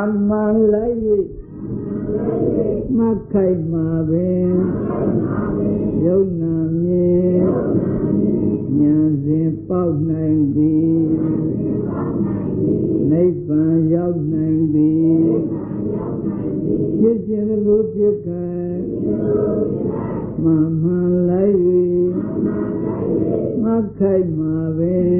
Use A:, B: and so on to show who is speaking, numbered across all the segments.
A: အမှန်လိုက်၍မခိုက်မှာပင်ယုံနာမြင်ဉာဏ်စဉ်ပေါက်နိုင်သည်နိဗ္ဗာန်ရောက်နိုင်သည်ဖြစ်ခြင်းလိုဖြစ်ခံမမှန်လိုက်၍မခိုက်မှာပင်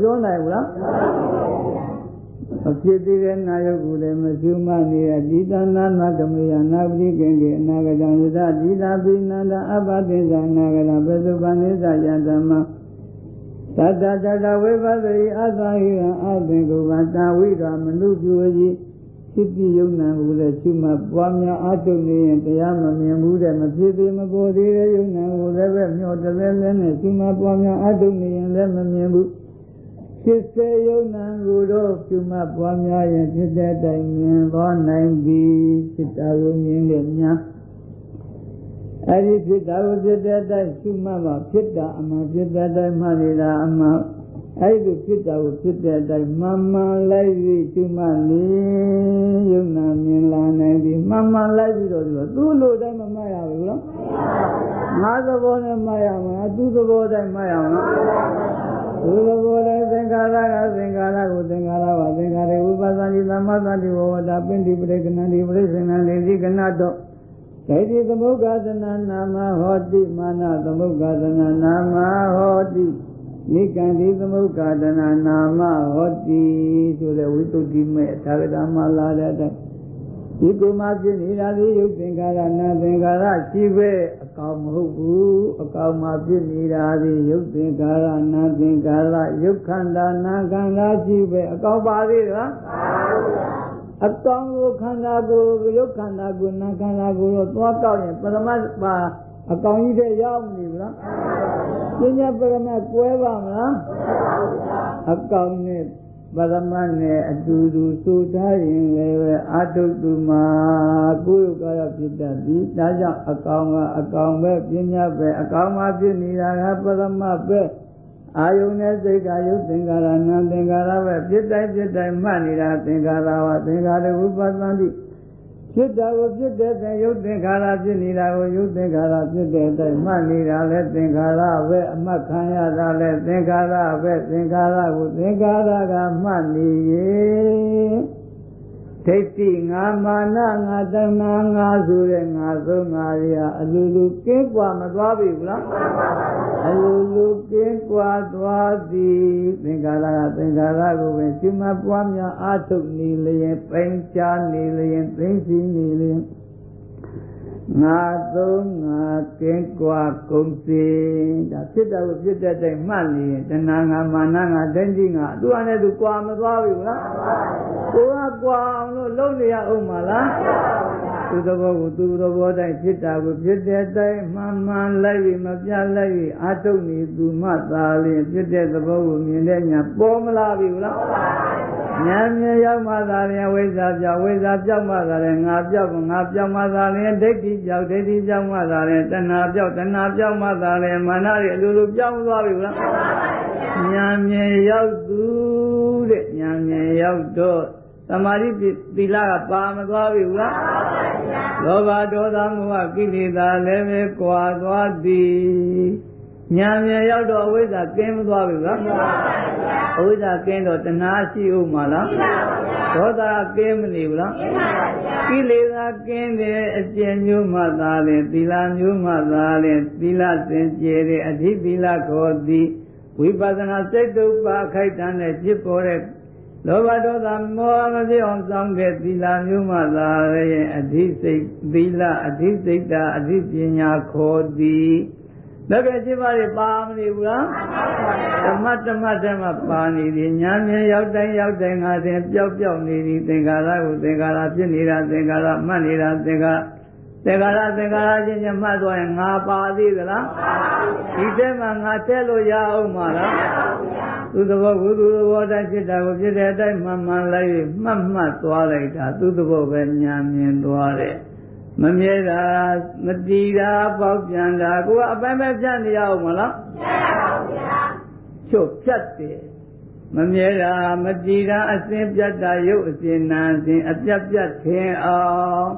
A: ပြောနိုင်ဘူးလားအဖြစ်သေးတဲ့နာယုတ်ကိုလည်းမရှုမှတ်နေရဒီတနာနာကမေယနာပတိကံကေအနာဂတံဝိသဒီလာပိနန္ဒအပတိသနာဂတံပသုပန်နိသယဓမ္မသတ္တတတဝိပဿရိအသဟိရအသင်္ကုပတာဝိရာမနုပြုကြီးဖြစ်ပြီးယုံနာမှုလည်းရှုမှတ်ပွားများအထုနေရင်တရားမမြင်ဘူးတဲ့မဖြစ်သေးမပေါ်သေးတဲ့ယုံနာကိုလည်းပဲမျောတလဲလဲနဲ့ရှုမှတ်ပွားများအထုနေရင်လည်းမမြင်ဘူး ဖြစ်စေယုံနာကိုတော့ရှုမှတ်ပွားများရင်ဖြစ်တဲ့အတိုင်းမြင်သွားနိုင်ပြီဖြစ်တာကိုမြင်လို့များအဲ့ဒီဖြစ်တာကိုဖြစ်တဲ့အတိုင်းရှုမှတ်မှဖြစ်တာအမှန်ဖြစ်တဲ့အတိုင်းမှနေတာအမှန်အဲ့ဒီဖြစ်တာကိုဖြစ်တဲ့အတိုင်းမှန်မှန်လိုက်ပြီးရှုမှတ်နေယုံနာမြင်လာနိုင်ပြီမှန်မှန်လိုက်ပြီးတော့သူ့လိုတိုင်းမမှတ်ရဘူးနော်ငါသဘောနဲ့မှတ်ရမှာသူ့သဘောတိုင်းမှတ်ရမှာသူသဘောတိုင်း သင်္ခါရကသင်္ခါရကိုသင်္ခါရပါသင်္ခါရဝိပဿနာသမသတိဝဝတာပိဋိပရိကဏတိပရိစ္ဆေနလေဒီကဏတော့ဒိဋ္ဌိသမုဂ္ဂသနာနာမဟောတိမာနသမုဂ္ဂသနာနာမဟောတိနိကံဒီသမုဂ္ဂဒနာနာမဟောတိဆိုတဲ့ဝိတုဒ္ဓိမဲ့သာဂတမလာတဲ့အတိုင်းဒီကုမဖြစ်နေတာဒီယုတ်သင်္ခါရနာသင်္ခါရရှိပဲအ ကောင်မဟုတ်ဘူးအကောင်မှဖြစ်နေတာဒီယုတ်သင်္ခါရနာသင်္ခါရယုတ်ခန္ဓာနာခန္ဓာရှိပဲအကောင်ပါသေးလားအကောင်ကိုခန္ဓာကိုယုတ်ခန္ဓာကိုနာခန္ဓာကိုတော့သွားတော့ရင်ပရမတ်ပါအကောင်ကြီးတဲ့ရောက်နေဘူးလားပညာပရမတ်ကွဲပါမလားအကောင်နဲ့ ပရမတ်နဲ့အတူတူသို့ထားရင်လည်းပဲအာထုတုမှာကိုယ်ကာယဖြစ်တတ်သည်ဒါကြောင့်အကောင်ကအကောင်ပဲပညာပဲအကောင်မှဖြစ်နေတာကပရမတ်ပဲအာယုန်နဲ့စိတ်ကယုတ်သင်္ကာရနာသင်္ကာရပဲဖြစ်တိုင်းဖြစ်တိုင်းမှတ်နေတာသင်္ကာရဝသင်္ကာရဝိပဿနာတိ ဖြစ်တာကိုဖြစ်တဲ့တဲ့ယုတ်သင်္ခါရဖြစ်နေတာကိုယုတ်သင်္ခါရဖြစ်တဲ့အတိုင်းမှတ်နေတာလဲသင်္ခါရပဲအမှတ်ခံရတာလဲသင်္ခါရပဲသင်္ခါရကိုသင်္ခါရကမှတ်နေရဲ့ ဒိဋ္ဌိငါမာနငါတဏှာငါဆိုတဲ့ငါဆုံးငါတွေဟာအလိုလိုကင်းကွာမသွားပြီဘူးလားအလိုလိုကင်းကွာသွားသည်သင်္ခါရကသင်္ခါရကိုပဲကျွမပွားများအာထုတ်နေလျင်ပိန်ချနေလျင်သိသိနေလျင် ငါသုံးငါကင်းကွာကုန်စေဒါဖြစ်တာကိုဖြစ်တဲ့တိုင်မှတ်နေရင်တဏှာငါမာနငါဒိဋ္ဌိငါသူ့အနေနဲ့သူကွာမသွားဘူးလားကိုကကွာအောင်လို့လုပ်နေရအောင်မလားသူသဘောကိုသူသဘောတိုင်းဖြစ်တာကိုဖြစ်တဲ့တိုင်မှန်မှန်လိုက်ပြီးမပြလိုက်ပြီးအာထုတ်နေသူမှသာလျင်ဖြစ်တဲ့သဘောကိုမြင်တဲ့ညာပေါ်မလာပြီလား ဉာဏ်မြင်ရောက်မှသာလျင်ဝိဇ္ဇာပြောက်ဝိဇ္ဇာပြောက်မှသာလျင်ငါပြောက်ငါပြောက်မှသာလျင်ဒိဋ္ဌိပြောက်ဒိဋ္ဌိပြောက်မှသာလျင်တဏှာပြောက်တဏှာပြောက်မှသာလျင်မာနတွေအလိုလိုပြောက်သွားပြီလားဉာဏ်မြင်ရောက်သူတဲ့ဉာဏ်မြင်ရောက်တော့သမာဓိသီလကပါမသွားပြီလားလောဘဒေါသမောဟကိလေသာလည်းပဲကွာသွားသည် ညာမြင်ရောက်တော့အဝိဇ္ဇာကင်းမသွားပြီလားအဝိဇ္ဇာကင်းတော့တဏှာရှိဦးမှာလားဒေါသကင်းမနေဘူးလားကိလေသာကင်းတဲ့အကျင့်မျိုးမှသာလေသီလမျိုးမှသာလေသီလစင်ကြယ်တဲ့အဓိသီလခေါ်သည်ဝိပဿနာစိတ်တုပ္ပါခိုက်တန်းတဲ့ဖြစ်ပေါ်တဲ့လောဘဒေါသမောဟမဖြစ်အောင်စောင့်တဲ့သီလမျိုးမှသာရဲ့အဓိစိတ်သီလအဓိစိတ်တာအဓိပညာခေါ်သည် လက်ကจิตပါးတွေပါမနေဘူးလားဓမ္မဓမ္မဓမ္မပါနေသည်ညာမြင်ရောက်တိုင်းရောက်တိုင်းငါစဉ်ပျောက်ပျောက်နေသည်သင်္ခါရကိုသင်္ခါရဖြစ်နေတာသင်္ခါရမှတ်နေတာသင်္ခါရသင်္ခါရသင်္ခါရချင်းချင်းမှတ်သွားရင်ငါပါသေးသလားဒီထဲမှာငါတဲလို့ရအောင်မလားသူသဘောဝိသူသဘောတိုင်းဖြစ်တာကိုဖြစ်တဲ့အတိုင်းမှန်မှန်လိုက်မှတ်မှတ်သွားလိုက်တာသူသဘောပဲညာမြင်သွားတယ် မမြဲတာမတီတာပေါက်ပြန်တာကိုကအပိုင်းပဲဖြတ်နေရအောင်မလားဖြတ်ရပါဘူးဗျာချွတ်ဖြတ်တယ်မမြဲတာမတီတာအစဉ်ပြတ်တာရုပ်အစဉ်နာစဉ်အပြတ်ပြတ်ထင်အောင်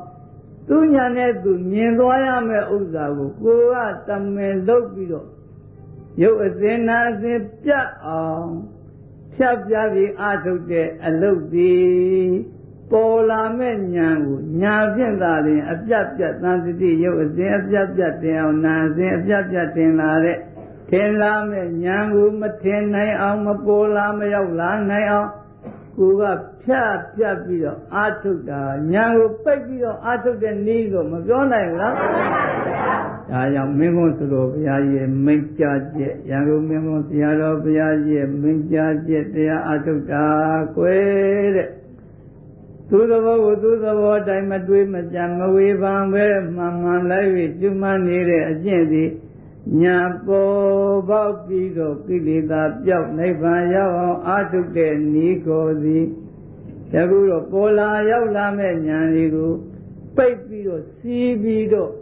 A: သူညာနဲ့သူမြင်သွားရမယ့်ဥစ္စာကိုကိုကတမင်လုပ်ပြီးတော့ရုပ်အစဉ်နာအစဉ်ပြတ်အောင်ဖြတ်ပြပြီးအာထုတ်တဲ့အလုတ်ဒီ ပေါ်လာမဲ့ညာကိုညာဖြင့်သာလျှင်အပြတ်ပြတ်သံတတိရုပ်အစဉ်အပြတ်ပြတ်တင်အောင်နာစဉ်အပြတ်ပြတ်တင်လာတဲ့ထင်လာမဲ့ညာကိုမထင်နိုင်အောင်မပေါ်လာမရောက်လာနိုင်အောင်ကိုကဖြတ်ဖြတ်ပြီးတော့အာထုတ်တာညာကိုပိတ်ပြီးတော့အာထုတ်တဲ့နည်းလို့မပြောနိုင်ဘူးလားဒါကြောင့်မင်းကုန်းသူတော်ဘုရားရဲ့မိန့်ကြားချက်ရန်ကုန်မင်းကုန်းဆရာတော်ဘုရားရဲ့မိန့်ကြားချက်တရားအာထုတ်တာကွယ်တဲ့ သူသဘောကိုသူသဘောအတိုင်းမတွေးမကြံမဝေဖန်ပဲမှန်မှန်လိုက်ပြီးကျွမ်းမနေတဲ့အကျင့်သည်ညာပေါ်ပေါက်ပြီးတော့ကိလေသာပြောက်နိဗ္ဗာန်ရောက်အောင်အာထုတဲ့ဤကိုသည်ယခုတော့ပေါ်လာရောက်လာမဲ့ညာတွေကိုပိတ်ပြီးတော့စီးပြီးတော့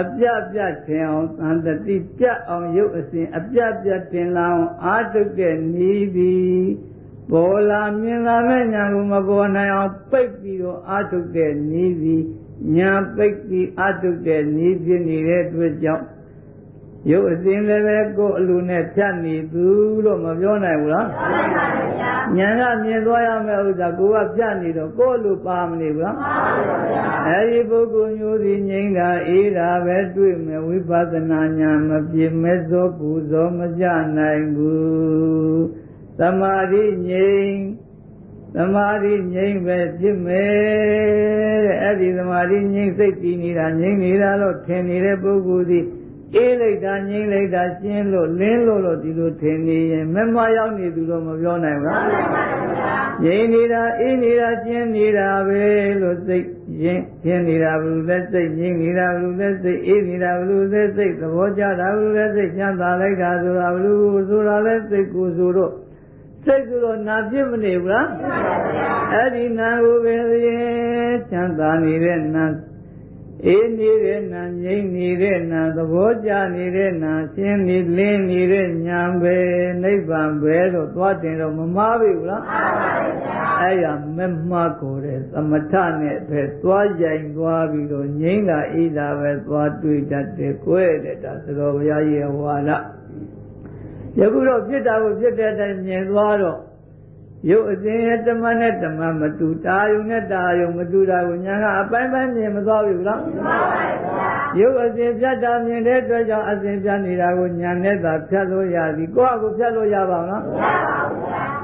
A: အပြပြထင်အောင်သံတတိပြတ်အောင်ရုပ်အစဉ်အပြပြထင်လာအောင်အာထုတဲ့ဤသည် ပေါ်လာမြင်လာမဲ့ညာကိုမပေါ်နိုင်အောင်ပိတ်ပြီးတော့အာထုတဲ့ဤသည်ညာပိတ်ပြီးအာထုတဲ့ဤဖြစ်နေတဲ့အတွက်ကြောင့်ရုပ်အစဉ်လည်းပဲကိုယ်အလိုနဲ့ဖြတ်နေသူလို့မပြောနိုင်ဘူးလားမှန်ပါဗျာဉာဏ်ကမြင်သွားရမယ့်ဥစ္စာကိုယ်ကဖြတ်နေတော့ကိုယ်လိုပါမနေဘူးလားမှန်ပါဗျာအဲဒီပုဂ္ဂိုလ်မျိုးဒီငြိမ်းတာအေးတာပဲတွေ့မယ်ဝိပဿနာဉာဏ်မပြည့်မဲ့သောပူဇော်မကြနိုင်ဘူး သမာဓိငြိမ်းသမာဓိငြိမ်းပဲဖြစ်မယ်တဲ့အဲ့ဒီသမာဓိငြိမ်းစိတ်တည်နေတာငြိမ်းနေတာလို့ထင်နေတဲ့ပုဂ္ဂိုလ်ဒီအေးလိုက်တာငြိမ့်လိုက်တာရှင်းလို့လင်းလို့လို့ဒီလိုထင်နေရင်မမရောက်နေသူတော့မပြောနိုင်ဘူးလားငြိမ့်နေတာအေးနေတာရှင်းနေတာပဲလို့စိတ်ရင်ရှင်းနေတာဘုလူလက်စိတ်ငြိမ့်နေတာဘုလူလက်စိတ်အေးနေတာဘုလူလက်စိတ်သဘောကျတာဘုလူလက်စိတ်ချမ်းသာလိုက်တာဆိုတာဘုလူဆိုတာလက်စိတ်ကိုဆိုတော့ စိတ်ဆိုတော့နာပြစ်မနေဘူးလားအဲ့ဒီနာကိုပဲရင်ချမ်းသာနေတဲ့နာအေးနေတဲ့နာငြိမ့်နေတဲ့နာသဘောကျနေတဲ့နာရှင်းနေလင်းနေတဲ့ညာပဲနိဗ္ဗာန်ပဲလို့သွားတင်တော့မမားပြီဘူးလားမှန်ပါဗျာအဲ့ရမမှားကိုတဲ့သမထနဲ့ပဲသွားရိုင်သွားပြီးတော့ငြိမ့်တာအေးတာပဲသွားတွေ့တတ်တယ်ကိုယ်တဲ့ဒါသတော်ဘုရားရဲ့ဝါဒ ယခုတော့ဖြစ်တာကိုဖြစ်တဲ့အတိုင်းမြင်သွားတော့ရုပ်အစဉ်ရဲ့တမနဲ့တမမတူတာယုံနဲ့တာယုံမတူတာကိုညာကအပိုင်းပိုင်းမြင်မသွားဘူးလားမှန်ပါပါရုပ်အစဉ်ဖြတ်တာမြင်တဲ့အတွက်ကြောင့်အစဉ်ဖြတ်နေတာကိုညာနဲ့သာဖြတ်လို့ရသည်ကိုယ့်အကိုဖြတ်လို့ရပါမလားမရပါဘူးဗျာ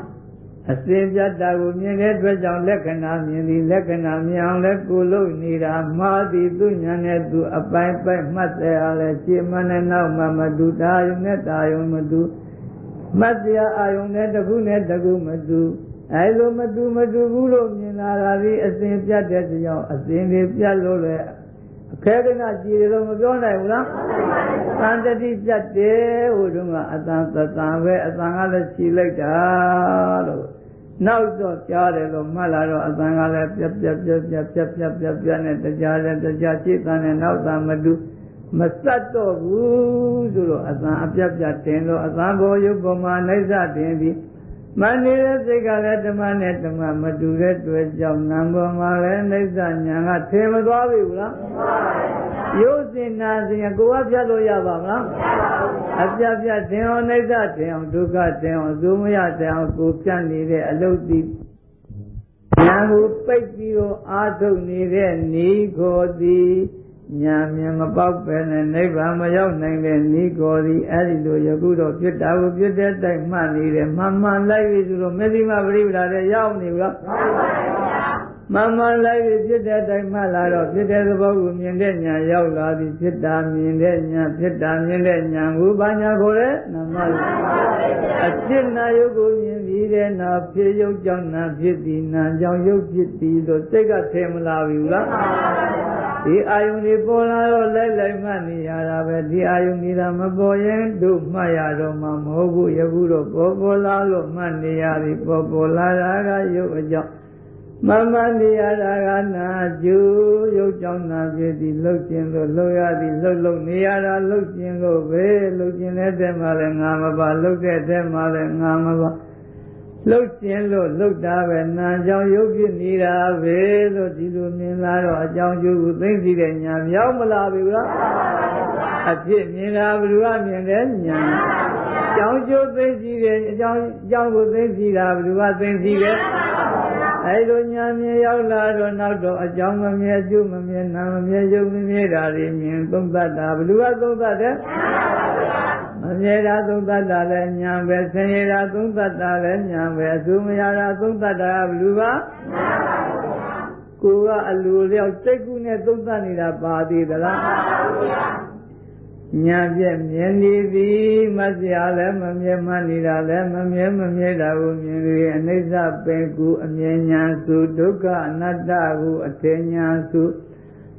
A: အစဉ်ပြတ်တာကိုမြင်တဲ့အတွက်ကြောင့်လက္ခဏာမြင်သည်လက္ခဏာမြင်အောင်လဲကိုလို့နေတာမှားသည်သူညာနဲ့သူအပိုင်းပိုင်းမှတ်တယ်အားလဲရှင်းမနဲ့နောက်မှမတူတာယုံနဲ့တာယုံမတူမတ်တရားအာယုန်နဲ့တခုနဲ့တခုမတူအဲလိုမတူမတူဘူးလို့မြင်လာတာဒီအစဉ်ပြတ်တဲ့ကြောင့်အစဉ်တွေပြတ်လို့လေအခဲကနာကြည်တယ်လို့မပြောနိုင်ဘူးလားသံတတိပြတ်တယ်ဟိုတုန်းကအတန်သတန်ပဲအတန်ကလည်းခြည်လိုက်တာလို့ နောက်တော့ကြားတယ်လို့မှတ်လာတော့အတန်ကလည်းပြက်ပြက်ပြက်ပြက်ပြက်ပြက်ပြက်ပြက်နဲ့တရားလည်းတရားခြေတန်နဲ့နောက်တန်မတူမစတ်တော့ဘူးဆိုတော့အသံအပြတ်ပြတ်တင်လို့အသံဘောယုတ်ပေါ်မှာနိုင်စတင်ပြီး မနေတဲ့စိတ်ကလည်းဓမ္မနဲ့ဓမ္မမတူတဲ့တွေ့ကြောင့်နာမ်ပေါ်မှာလည်းနှိစ္စညာကထေမသွားပြီဘူးလားရုပ်စင်နာစင်ကိုယ်ကဖြတ်လို့ရပါမလားအပြတ်ပြတ်တင်အောင်နှိစ္စတင်အောင်ဒုက္ခတင်အောင်အစိုးမရတင်အောင်ကိုဖြတ်နေတဲ့အလုတ်တိညာကိုပိတ်ပြီးတော့အာထုတ်နေတဲ့နေခေါ်သည် ညာမြင်မပေါက်ပဲနဲ့နိဗ္ဗာန်မရောက်နိုင်တဲ့ဤကိုယ်ဒီအဲ့ဒီလိုယခုတော့ပြစ်တာကိုပြစ်တဲ့တိုက်မှတ်နေတယ်မှန်မှန်လိုက်ပြီဆိုတော့မေသိမပရိပဒါတဲ့ရောက်နေဘူးလားမှန်ပါဗျာမှန်မှန်လိုက်ပြီဖြစ်တဲ့တိုင်းမှလာတော့ဖြစ်တဲ့သဘောကိုမြင်တဲ့ညာရောက်လာပြီဖြစ်တာမြင်တဲ့ညာဖြစ်တာမြင်တဲ့ညာကိုဘာညာခေါ်လဲနာမအဖြစ်နာယုတ်ကိုမြင်ပြီးတဲ့နောက်ဖြစ်ယုတ်ကြောင့်နာဖြစ်သည်နာကြောင့်ယုတ်ဖြစ်သည်လို့စိတ်ကထဲမလာဘူးလား ဒီအာယုန်ဒီပေါ်လာတော့လိုက်လိုက်မှတ်နေရတာပဲဒီအာယုန်ဒီသာမပေါ်ရင်တို့မှတ်ရတော့မှမဟုတ်ဘူးယခုတော့ပေါ်ပေါ်လာလို့မှတ်နေရပြီပေါ်ပေါ်လာတာကယုတ်အကြောင်းမမနေရတာကနာကျူရုပ်ကြောင့်နာဖြစ်သည်လှုပ်ခြင်းလို့လှုပ်ရသည်လှုပ်လို့နေရတာလှုပ်ခြင်းလို့ပဲလှုပ်ခြင်းတဲ့တဲ့မှာလည်းငါမပါလှုပ်တဲ့တဲ့မှာလည်းငါမပါ လှုပ်ခြင်းလို့လှုပ်တာပဲနာကြောင့်ရုပ်ဖြစ်နေတာပဲလို့ဒီလိုမြင်လာတော့အကြောင်းကျိုးကိုသိသိတဲ့ညာမြောက်မလာပြီလားအဖြစ်မြင်တာဘယ်သူကမြင်တဲ့ညာကြောင်းကျိုးသိသိတဲ့အကြောင်းအကြောင်းကိုသိသိတာဘယ်သူကသိသိတဲ့ အဲလိုညာမြင်ရောက်လာတော့နောက်တော့အကြောင်းမမြဲကျိုးမမြဲနာမမြဲရုပ်မမြဲတာတွေမြင်သုံးသပ်တာဘယ်သူကသုံးသပ်တဲ့မမြဲတာသုံးသပ်တာလည်းညာပဲဆင်းရဲတာသုံးသပ်တာလည်းညာပဲအဆူမရတာသုံးသပ်တာကဘယ်သူကကိုကအလိုလျောက်စိတ်ကူးနဲ့သုံးသပ်နေတာပါသေးသလား ညာပြက်မြင်နေသည်မစရာလည်းမမြဲမှနေတာလည်းမမြဲမမြဲတာကိုမြင်ပြီးအနိစ္စပင်ကူအမြဲညာစုဒုက္ခအနတ္တကိုအထင်ညာစု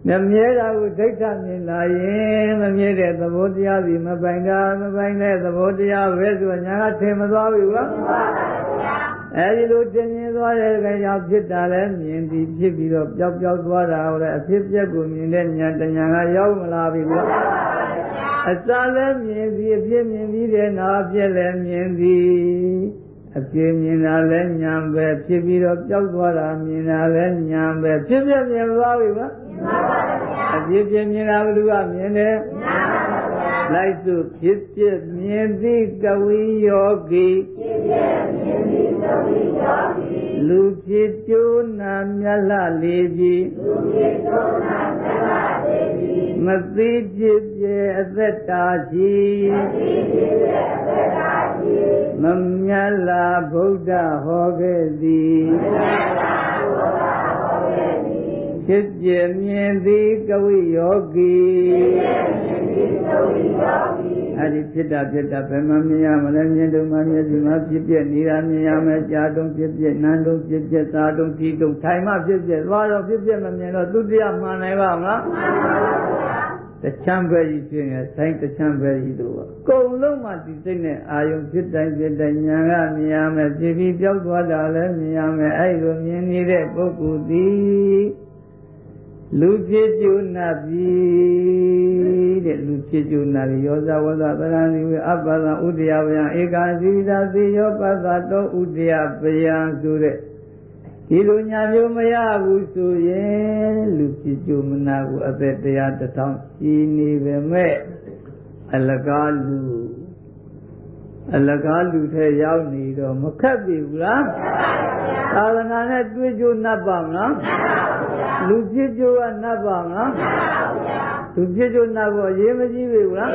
A: မမြဲတာကိုဒိဋ္ဌမြင်လာရင်မမြဲတဲ့သဘောတရားစီမပိုင်တာမပိုင်တဲ့သဘောတရားပဲဆိုညာကထင်မသွားဘူးလား အဲဒီလိုတင်မြင်သွားတဲ့ကြောင့်ဖြစ်တာလည်းမြင်ပြီးဖြစ်ပြီးတော့ပျောက်ပျောက်သွားတာဟောတဲ့အဖြစ်ပြက်ကိုမြင်တဲ့ညာတညာကရောက်မလာပြီလားအစလည်းမြင်ပြီးအဖြစ်မြင်ပြီးတဲ့နောက်အဖြစ်လည်းမြင်ပြီးအဖြစ်မြင်တာလည်းညာပဲဖြစ်ပြီးတော့ပျောက်သွားတာမြင်တာလည်းညာပဲဖြစ်ပြက်မြင်သွားပြီလားအဖြစ်ပြက်မြင်တာဘယ်သူကမြင်တယ် လိုက်စုဖြစ်ပြက်မြင်သည်ကဝိယောဂီဖြစ်ပြက်မြင်သည်ကဝိယောဂီလူဖြစ်ကျိုးနာမြတ်လှလေးပြီလူဖြစ်ကျိုးနာမြတ်လှလေးပြီမသိဖြစ်ပြက်အသက်တာရှိမသိဖြစ်ပြက်အသက်တာရှိမမြတ်လာဗုဒ္ဓဟောခဲ့သည်မမြတ်လာဗုဒ္ဓဟောခဲ့ သည်ဖြစ်ပြမြင်သည်ကဝိယောဂီဖြစ်ပြမြင်သည်ကဝိယောဂီအဲ့ဒီဖြစ်တာဖြစ်တာဘယ်မှမြင်ရမလဲမြင်တုံမှမျက်စိမှာဖြစ်ပြနေတာမြင်ရမယ်ကြားတုံဖြစ်ပြနားတုံဖြစ်ပြစားတုံကြည့်တုံထိုင်မှဖြစ်ပြသွားတော့ဖြစ်ပြမမြင်တော့သူတရားမှန်နိုင်ပါမလားမှန်ပါဘူးတချမ်းပဲကြီးဖြစ်နေဆိုင်တချမ်းပဲကြီးတို့အကုန်လုံးမှဒီစိတ်နဲ့အာယုံဖြစ်တိုင်းဖြစ်တိုင်းညာကမြင်ရမယ်ဖြစ်ပြီးပြောက်သွားတာလည်းမြင်ရမယ်အဲ့လိုမြင်နေတဲ့ပုဂ္ဂိုလ်သည် လူဖြစ်ကျုနာပြီတဲ့လူဖြစ်ကျုနာပြီယောဇဝဇသရဏိဝေအပ္ပဒဥဒယဗယံဧကာစီတာသေယောပသတောဥဒယဗယံဆိုတဲ့ဒီလိုညာမျိုးမရဘူးဆိုရင်လူဖြစ်ကျုမနာဘူးအသက်တရားတစ်ထောင်ရှိနေပေမဲ့အလကားလူ အလကားလူထဲရောက်နေတော့မခက်ပြီဘူးလားသာသနာနဲ့တွေ့ကြုံနှပ်ပါမလားလူဖြစ်ကြုံကနှပ်ပါမလားလူဖြစ်ကြုံနှပ်ဖို့ရေးမကြည့်ပြီဘူးလား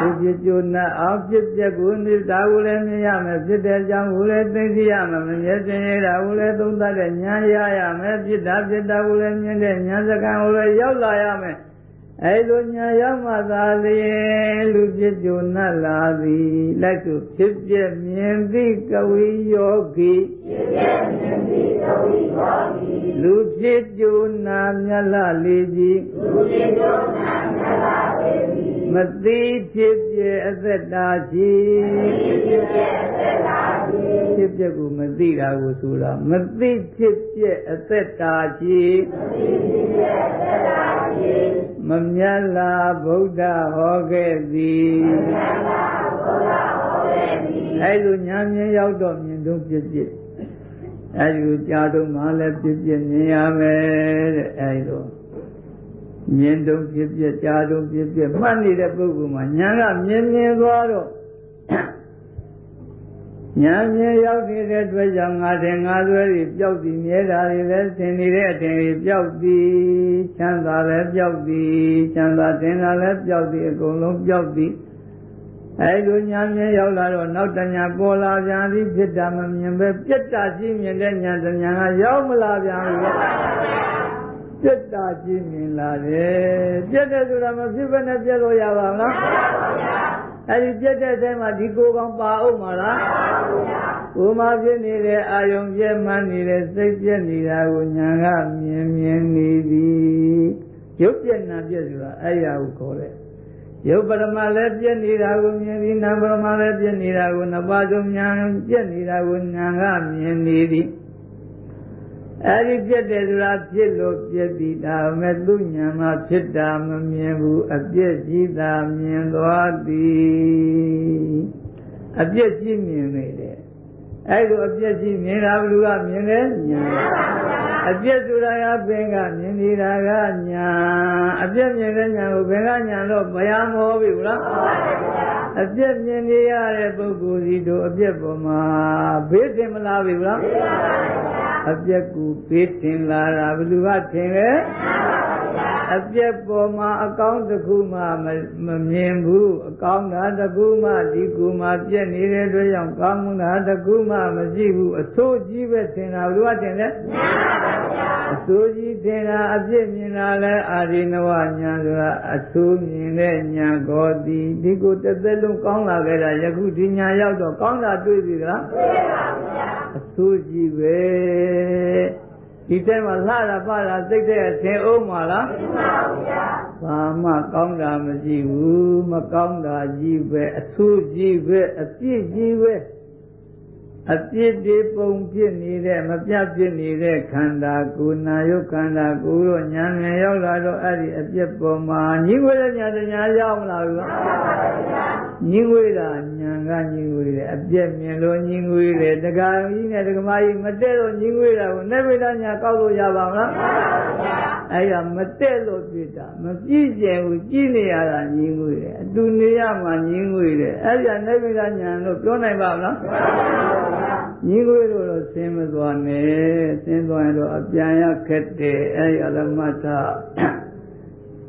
A: လူဖြစ်ကြုံနှပ်အောင်ဖြစ်ပြက်ကိုနေတာကိုလည်းမြင်ရမယ်ဖြစ်တဲ့အကြောင်းကိုလည်းသိသိရမယ်မမြဲတင်ရတာကိုလည်းသုံးသပ်တဲ့ဉာဏ်ရရမယ်ဖြစ်တာဖြစ်တာကိုလည်းမြင်တဲ့ဉာဏ်စကံကိုလည်းရောက်လာရမယ် အဲလိုညာရောက်မှသာလျင်လူဖြစ်ကြုံနတ်လာသည်လက်သူဖြစ်ပြမြင်သည်ကဝိယောဂီဖြစ်ပြမြင်သည်ကဝိယောဂီလူဖြစ်ကြုံနာမြတ်လာလေကြီးလူဖြစ်ကြုံနာမြတ်လာလေကြီး မသိဖြစ်ပြအသက်တာရှိဖြစ်ပြအသက်တာရှိဖြစ်ပြကိုမသိတာကိုဆိုတာမသိဖြစ်ပြအသက်တာရှိမသိဖြစ်ပြအသက်တာရှိမမြတ်လာဗုဒ္ဓဟောခဲ့သည်မမြတ်လာဗုဒ္ဓဟောခဲ့သည်အဲလိုညာမြင်ရောက်တော့မြင်တော့ဖြစ်ဖြစ်အဲဒီလိုကြားတော့မှလည်းဖြစ်ဖြစ်မြင်ရမယ်တဲ့အဲဒီလို မြင်တော့ဖြစ်ဖြစ်ကြားတော့ဖြစ်ဖြစ်မှတ်နေတဲ့ပုဂ္ဂိုလ်မှာညာကမြင်မြင်သွားတော့ညာမြင်ရောက်နေတဲ့အတွက်ကြောင့်ငါတဲ့ငါသွဲတွေပျောက်ပြီးမြဲတာတွေလည်းသင်နေတဲ့အထင်တွေပျောက်ပြီးချမ်းသာလည်းပျောက်ပြီးချမ်းသာတင်တာလည်းပျောက်ပြီးအကုန်လုံးပျောက်ပြီးအဲလိုညာမြင်ရောက်လာတော့နောက်တညာပေါ်လာပြန်ပြီးဖြစ်တာမမြင်ပဲပြက်တာရှိမြင်တဲ့ညာတညာကရောက်မလာပြန်ဘူး ပြက်တာရှိမြင်လာတယ်ပြက်တယ်ဆိုတာမဖြစ်ဘဲနဲ့ပြက်လို့ရပါမလားအဲဒီပြက်တဲ့အချိန်မှာဒီကိုယ်ကောင်ပါအောင်မလားကိုယ်မှာဖြစ်နေတဲ့အာယုံပြက်မှန်းနေတဲ့စိတ်ပြက်နေတာကိုညာကမြင်မြင်နေသည်ရုပ်ပြက်နာပြက်ဆိုတာအဲ့ရကိုခေါ်တယ်ရုပ်ပရမလည်းပြက်နေတာကိုမြင်ပြီးနာပရမလည်းပြက်နေတာကိုနှစ်ပါးစုံညာပြက်နေတာကိုညာကမြင်နေသည် အဲ့ဒီပြက်တယ်ဆိုတာဖြစ်လို့ပြက်ပြီးဒါမဲ့သူညာမှာဖြစ်တာမမြင်ဘူးအပြက်ကြီးသာမြင်သွားသည်အပြက်ကြီးမြင်နေတယ်အဲ့လိုအပြက်ကြီးမြင်တာဘလူကမြင်တယ်ညာအပြက်ဆိုတာကဘင်ကမြင်နေတာကညာအပြက်မြင်တဲ့ညာကိုဘင်ကညာတော့မရမောပြီဘူးလားအပြက်မြင်နေရတဲ့ပုဂ္ဂိုလ်စီတို့အပြက်ပေါ်မှာဘေးတင်မလားပြီဘူးလား အပြက်ကူဘေးတင်လာတာဘလူကထင်လဲ အပြက်ပေါ်မှာအကောင်းတစ်ခုမှမမြင်ဘူးအကောင်းတာတစ်ခုမှဒီကူမှပြက်နေတဲ့အတွက်ကြောင့်ကောင်းတာတစ်ခုမှမရှိဘူးအဆိုးကြီးပဲထင်တာဘယ်လိုထင်လဲအဆိုးကြီးထင်တာအပြစ်မြင်တာလဲအာရိနဝညာဆိုတာအဆိုးမြင်တဲ့ညာကောတိဒီကိုတစ်သက်လုံးကောင်းလာခဲ့တာယခုဒီညာရောက်တော့ကောင်းတာတွေ့ပြီလားတွေ့ပါဗျာအဆိုးကြီးပဲ ဒီတဲမှာလှတာပတာစိတ်တဲ့အထင်အောင်မလားမှန်ပါဗျာဘာမှကောင်းတာမရှိဘူးမကောင်းတာကြီးပဲအဆူကြီးပဲအပြစ်ကြီးပဲ အပြစ်တွေပုံဖြစ်နေတဲ့မပြတ်ဖြစ်နေတဲ့ခန္ဓာကိုယ်နာယုတ်ခန္ဓာကိုယ်တော့ညာငယ်ရောက်လာတော့အဲ့ဒီအပြစ်ပေါ်မှာညီဝဲတဲ့ညာတရားရောက်မလာဘူးလားညီဝဲတာညာကညီဝဲတယ်အပြစ်မြင်လို့ညီဝဲတယ်တက္ကရာကြီးနဲ့တက္ကမကြီးမတည့်လို့ညီဝဲတာကိုနေဗိဒညာကောက်လို့ရပါမလားအဲ့ဒါမတည့်လို့ပြစ်တာမကြည့်ကြဘူးကြည့်နေရတာညီဝဲတယ်အတူနေရမှညီဝဲတယ်အဲ့ဒါနေဗိဒညာလို့ပြောနိုင်ပါမလားညီကိုတို့တော့ဆင်းမသွားနဲ့ဆင်းသွားရင်တော့အပြန်ရခက်တယ်အဲ့ရလမထ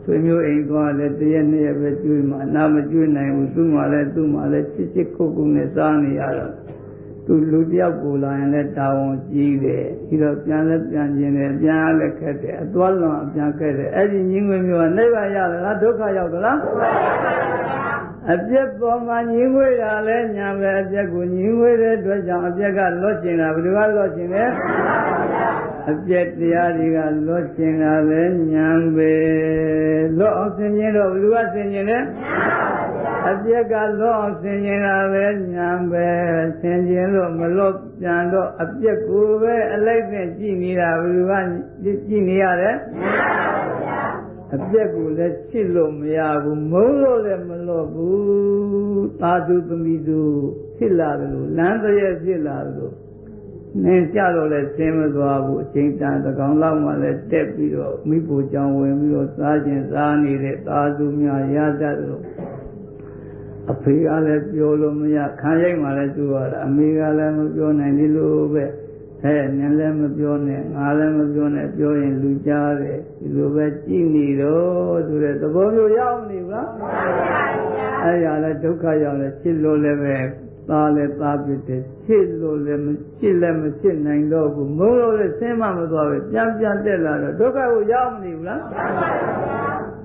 A: ဆွေမျိုးအိမ်သွားလဲတရက်နှစ်ရက်ပဲကျွေးမှနာမကျွေးနိုင်ဘူးသူ့မှာလဲသူ့မှာလဲချစ်ချစ်ခုတ်ခုတ်နဲ့စားနေရတော့သူလူတယောက်ကိုလာရင်လည်းတာဝန်ကြီးတယ်ပြီးတော့ပြန်လဲပြန်ခြင်းတယ်ပြန်ရလဲခက်တယ်အသွားလွန်အပြန်ခက်တယ်အဲ့ဒီညီငွေမျိုးကနိဗ္ဗာန်ရလားဒုက္ခရောက်သလားဒုက္ခရောက်ပါဘူး အပြက်ပေါ်မှာညီငွေတာလဲညာပဲအပြက်ကိုညီငွေတဲ့အတွက်ကြောင့်အပြက်ကလွတ်ကျင်တာဘယ်သူကလွတ်ကျင်လဲအပြက်တရားတွေကလွတ်ကျင်တာပဲညာပဲလွတ်အောင်ဆင်ခြင်တော့ဘယ်သူကဆင်ခြင်လဲအပြက်ကလွတ်အောင်ဆင်ခြင်တာပဲညာပဲဆင်ခြင်လို့မလွတ်ပြန်တော့အပြက်ကိုပဲအလိုက်နဲ့ကြည်နေတာဘယ်သူကကြည်နေရတယ် အပြက်ကိုလည်းချစ်လို့မရဘူးမုန်းလို့လည်းမလို့ဘူးသာသူသမီးသူဖြစ်လာတယ်လို့လမ်းတရက်ဖြစ်လာတယ်လို့နင်းကြတော့လည်းဆင်းမသွားဘူးအချိန်တန်တကောင်လောက်မှလည်းတက်ပြီးတော့မိဖို့ကြောင်ဝင်ပြီးတော့စားခြင်းစားနေတဲ့သာသူများရတတ်လို့အဖေကလည်းပြောလို့မရခံရိုက်မှလည်းသူရတာအမေကလည်းမပြောနိုင်ဒီလိုပဲ ဟဲ့နင်လည်းမပြောနဲ့ငါလည်းမပြောနဲ့ပြောရင်လူကြားတယ်ဒီလိုပဲကြည်နေတော့ဆိုတဲ့သဘောမျိုးရောက်နေဘူးလားအဲ့ရလည်းဒုက္ခရောက်လည်းချစ်လို့လည်းပဲသားလည်းသားဖြစ်တယ်ချစ်လို့လည်းမချစ်လည်းမချစ်နိုင်တော့ဘူးမုန်းလို့လည်းဆင်းမမသွားပဲပြန်ပြန်တက်လာတော့ဒုက္ခကိုရောက်မနေဘူးလား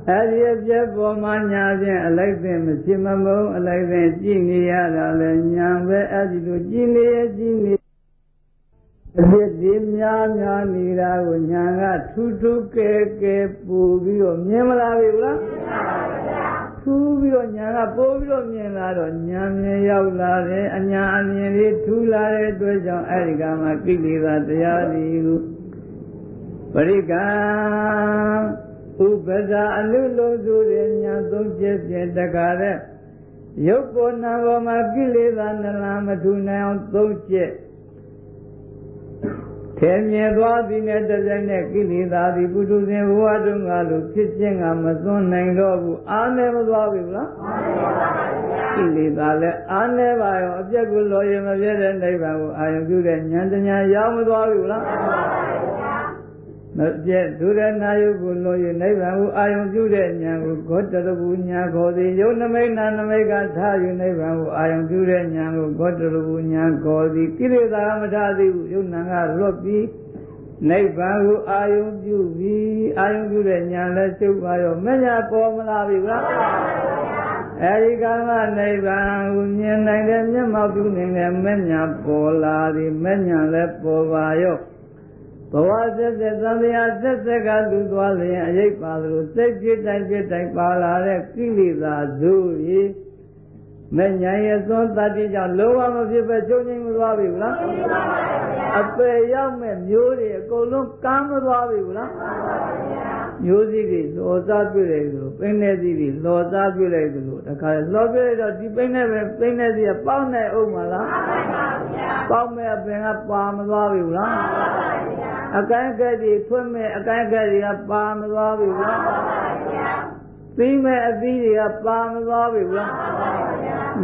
A: အဲ့ဒီအပြည့်ပေါ်မှာညာဖြင့်အလိုက်ပင်မချစ်မမုန်းအလိုက်ပင်ကြည်နေရတာလဲညာပဲအဲ့ဒီလိုကြည်နေရကြည်နေ အပြစ်ဒီများများနေတာကိုညာကထူးထူးကဲကဲပူပြီးတော့မြင်မလားပြီလားမြင်ပါပါဗျာထူးပြီးတော့ညာကပိုးပြီးတော့မြင်လာတော့ညာမြင်ရောက်လာတယ်အညာအမြင်လေးထူးလာတဲ့အတွက်ကြောင့်အဲဒီကမှကိလေသာတရားတွေကိုပရိကံဥပဒအနုလုံးစုတဲ့ညာသုံးချက်ဖြင့်တကားတဲ့ရုပ်ကိုယ်နာပေါ်မှာကိလေသာနလမထူနိုင်အောင်သုံးချက် ထဲမြင်သွားသည်နဲ့တစက်နဲ့ကိလေသာသည်ပုထုဇဉ်ဘဝတုန်းကလိုဖြစ်ခြင်းကမသွန်းနိုင်တော့ဘူးအားနေမသွားဘူးလားကိလေသာလည်းအားနေပါရောအပြက်ကိုလောရင်မပြည့်တဲ့နိဗ္ဗာန်ကိုအာရုံပြုတဲ့ဉာဏ်တရားရောက်မသွားဘူးလား မပြည့်ဒုရဏယုကိုလောရင်နိဗ္ဗာန်ကိုအာရုံပြုတဲ့ဉာဏ်ကိုဂေါတရဘူးဉာဏ်ခေါ်သည်ယုံနမိတ်နာနမိတ်ကထားယူနိဗ္ဗာန်ကိုအာရုံပြုတဲ့ဉာဏ်ကိုဂေါတရဘူးဉာဏ်ခေါ်သည်ကိလေသာမထားသေးဘူးယုံနာကလွတ်ပြီးနိဗ္ဗာန်ကိုအာယုံပြုပြီးအာယုံပြုတဲ့ဉာဏ်လည်းချုပ်ပါရောမညာပေါ်မလာပြီလားအဲဒီကမနိဗ္ဗာန်ကိုမြင်နိုင်တဲ့မျက်မှောက်ပြုနိုင်တဲ့မညာပေါ်လာသည်မညာလည်းပေါ်ပါရော ဘဝဆက်ဆက်သံဃာဆက်ဆက်ကလူသွားလျင်အရေးပါသလိုစိတ်ဖြစ်တိုင်းဖြစ်တိုင်းပါလာတဲ့ကိလေသာဇုရီမဲ့ညာရဲ့သွန်းတတ္တိကြောင့်လောဘမဖြစ်ပဲချုပ်ငိမ့်မသွားပြီဘူးလားအပေရောက်မဲ့မျိုးတွေအကုန်လုံးကမ်းမသွားပြီဘူးလားမျိုးစည်းတွေလောစားပြည့်လိုက်လို့ပိန်းနေစည်းတွေလောစားပြည့်လိုက်လို့တခါလောပြည့်တော့ဒီပိန်းနေပဲပိန်းနေစည်းကပေါက်နေအောင်မလားပေါက်မဲ့အပင်ကပါမသွားပြီဘူးလား အကိုင်းကဲ့ဒီဖွင့်မဲ့အကိုင်းကဲ့ဒီကပါမသွားပြီဘူးလားသီးမဲ့အသီးတွေကပါမသွားပြီဘူးလား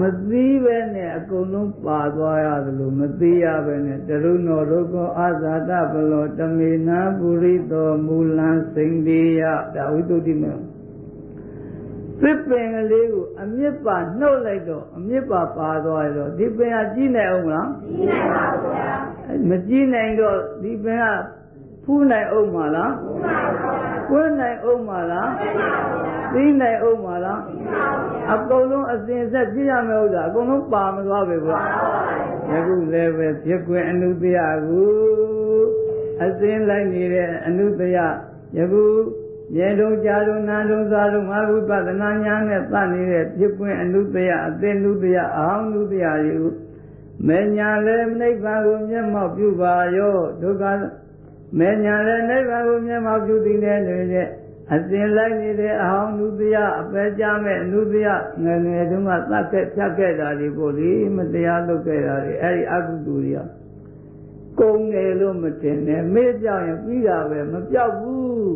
A: မသီးပဲနဲ့အကုန်လုံးပါသွားရတယ်လို့မသိရပဲနဲ့တရုဏောဒုက္ခအာဇာတဘလောတမေနာပုရိသောမူလံစိန္ဒီယဒါဝိတုဒ္ဓိမေ သစ်ပင်ကလေးကိုအမြစ်ပါနှုတ်လိုက်တော့အမြစ်ပါပါသွားရတော့ဒီပင်ကကြီးနိုင်အောင်လားကြီးနိုင်ပါဘူးဗျာမကြီးနိုင်တော့ဒီပင်ကဖူးနိုင်အောင်မလားဖူးနိုင်ပါဘူးကွင်းနိုင်အောင်မလားသိနိုင်အောင်မလားအကုန်လုံးအစဉ်ဆက်ပြည့်ရမယ်ဥစ္စာအကုန်လုံးပါမသွားပြီကွာယခုလည်းပဲဖြစ်ခွင့်အနုတ္တယကိုအစဉ်လိုက်နေတဲ့အနုတ္တယယခု ရေတုံကြာတုံနာတုံသာတုံငါဝိပဿနာဉာဏ်နဲ့သတ်နေတဲ့ဖြစ်ခွင့်အနုတ္တယအသိနုတ္တယအာဟံနုတ္တယတွေကိုမေညာလည်းနိဗ္ဗာန်ကိုမျက်မှောက်ပြုပါရောဒုက္ခမေညာလည်းနိဗ္ဗာန်ကိုမျက်မှောက်ပြုသည်နဲ့အစဉ်လိုက်နေတဲ့အဟောင်းနုတယအပဲကြမဲ့အနုတယငယ်ငယ်တုန်းကသတ်ခဲ့ဖြတ်ခဲ့တာဒီပို့လေမတရားလုပ်ခဲ့တာတွေအဲ့ဒီအကုသိုလ်တွေကကုံတယ်လို့မတင်နဲ့မေ့ပြောင်းရင်ပြီးတာပဲမပြောက်ဘူး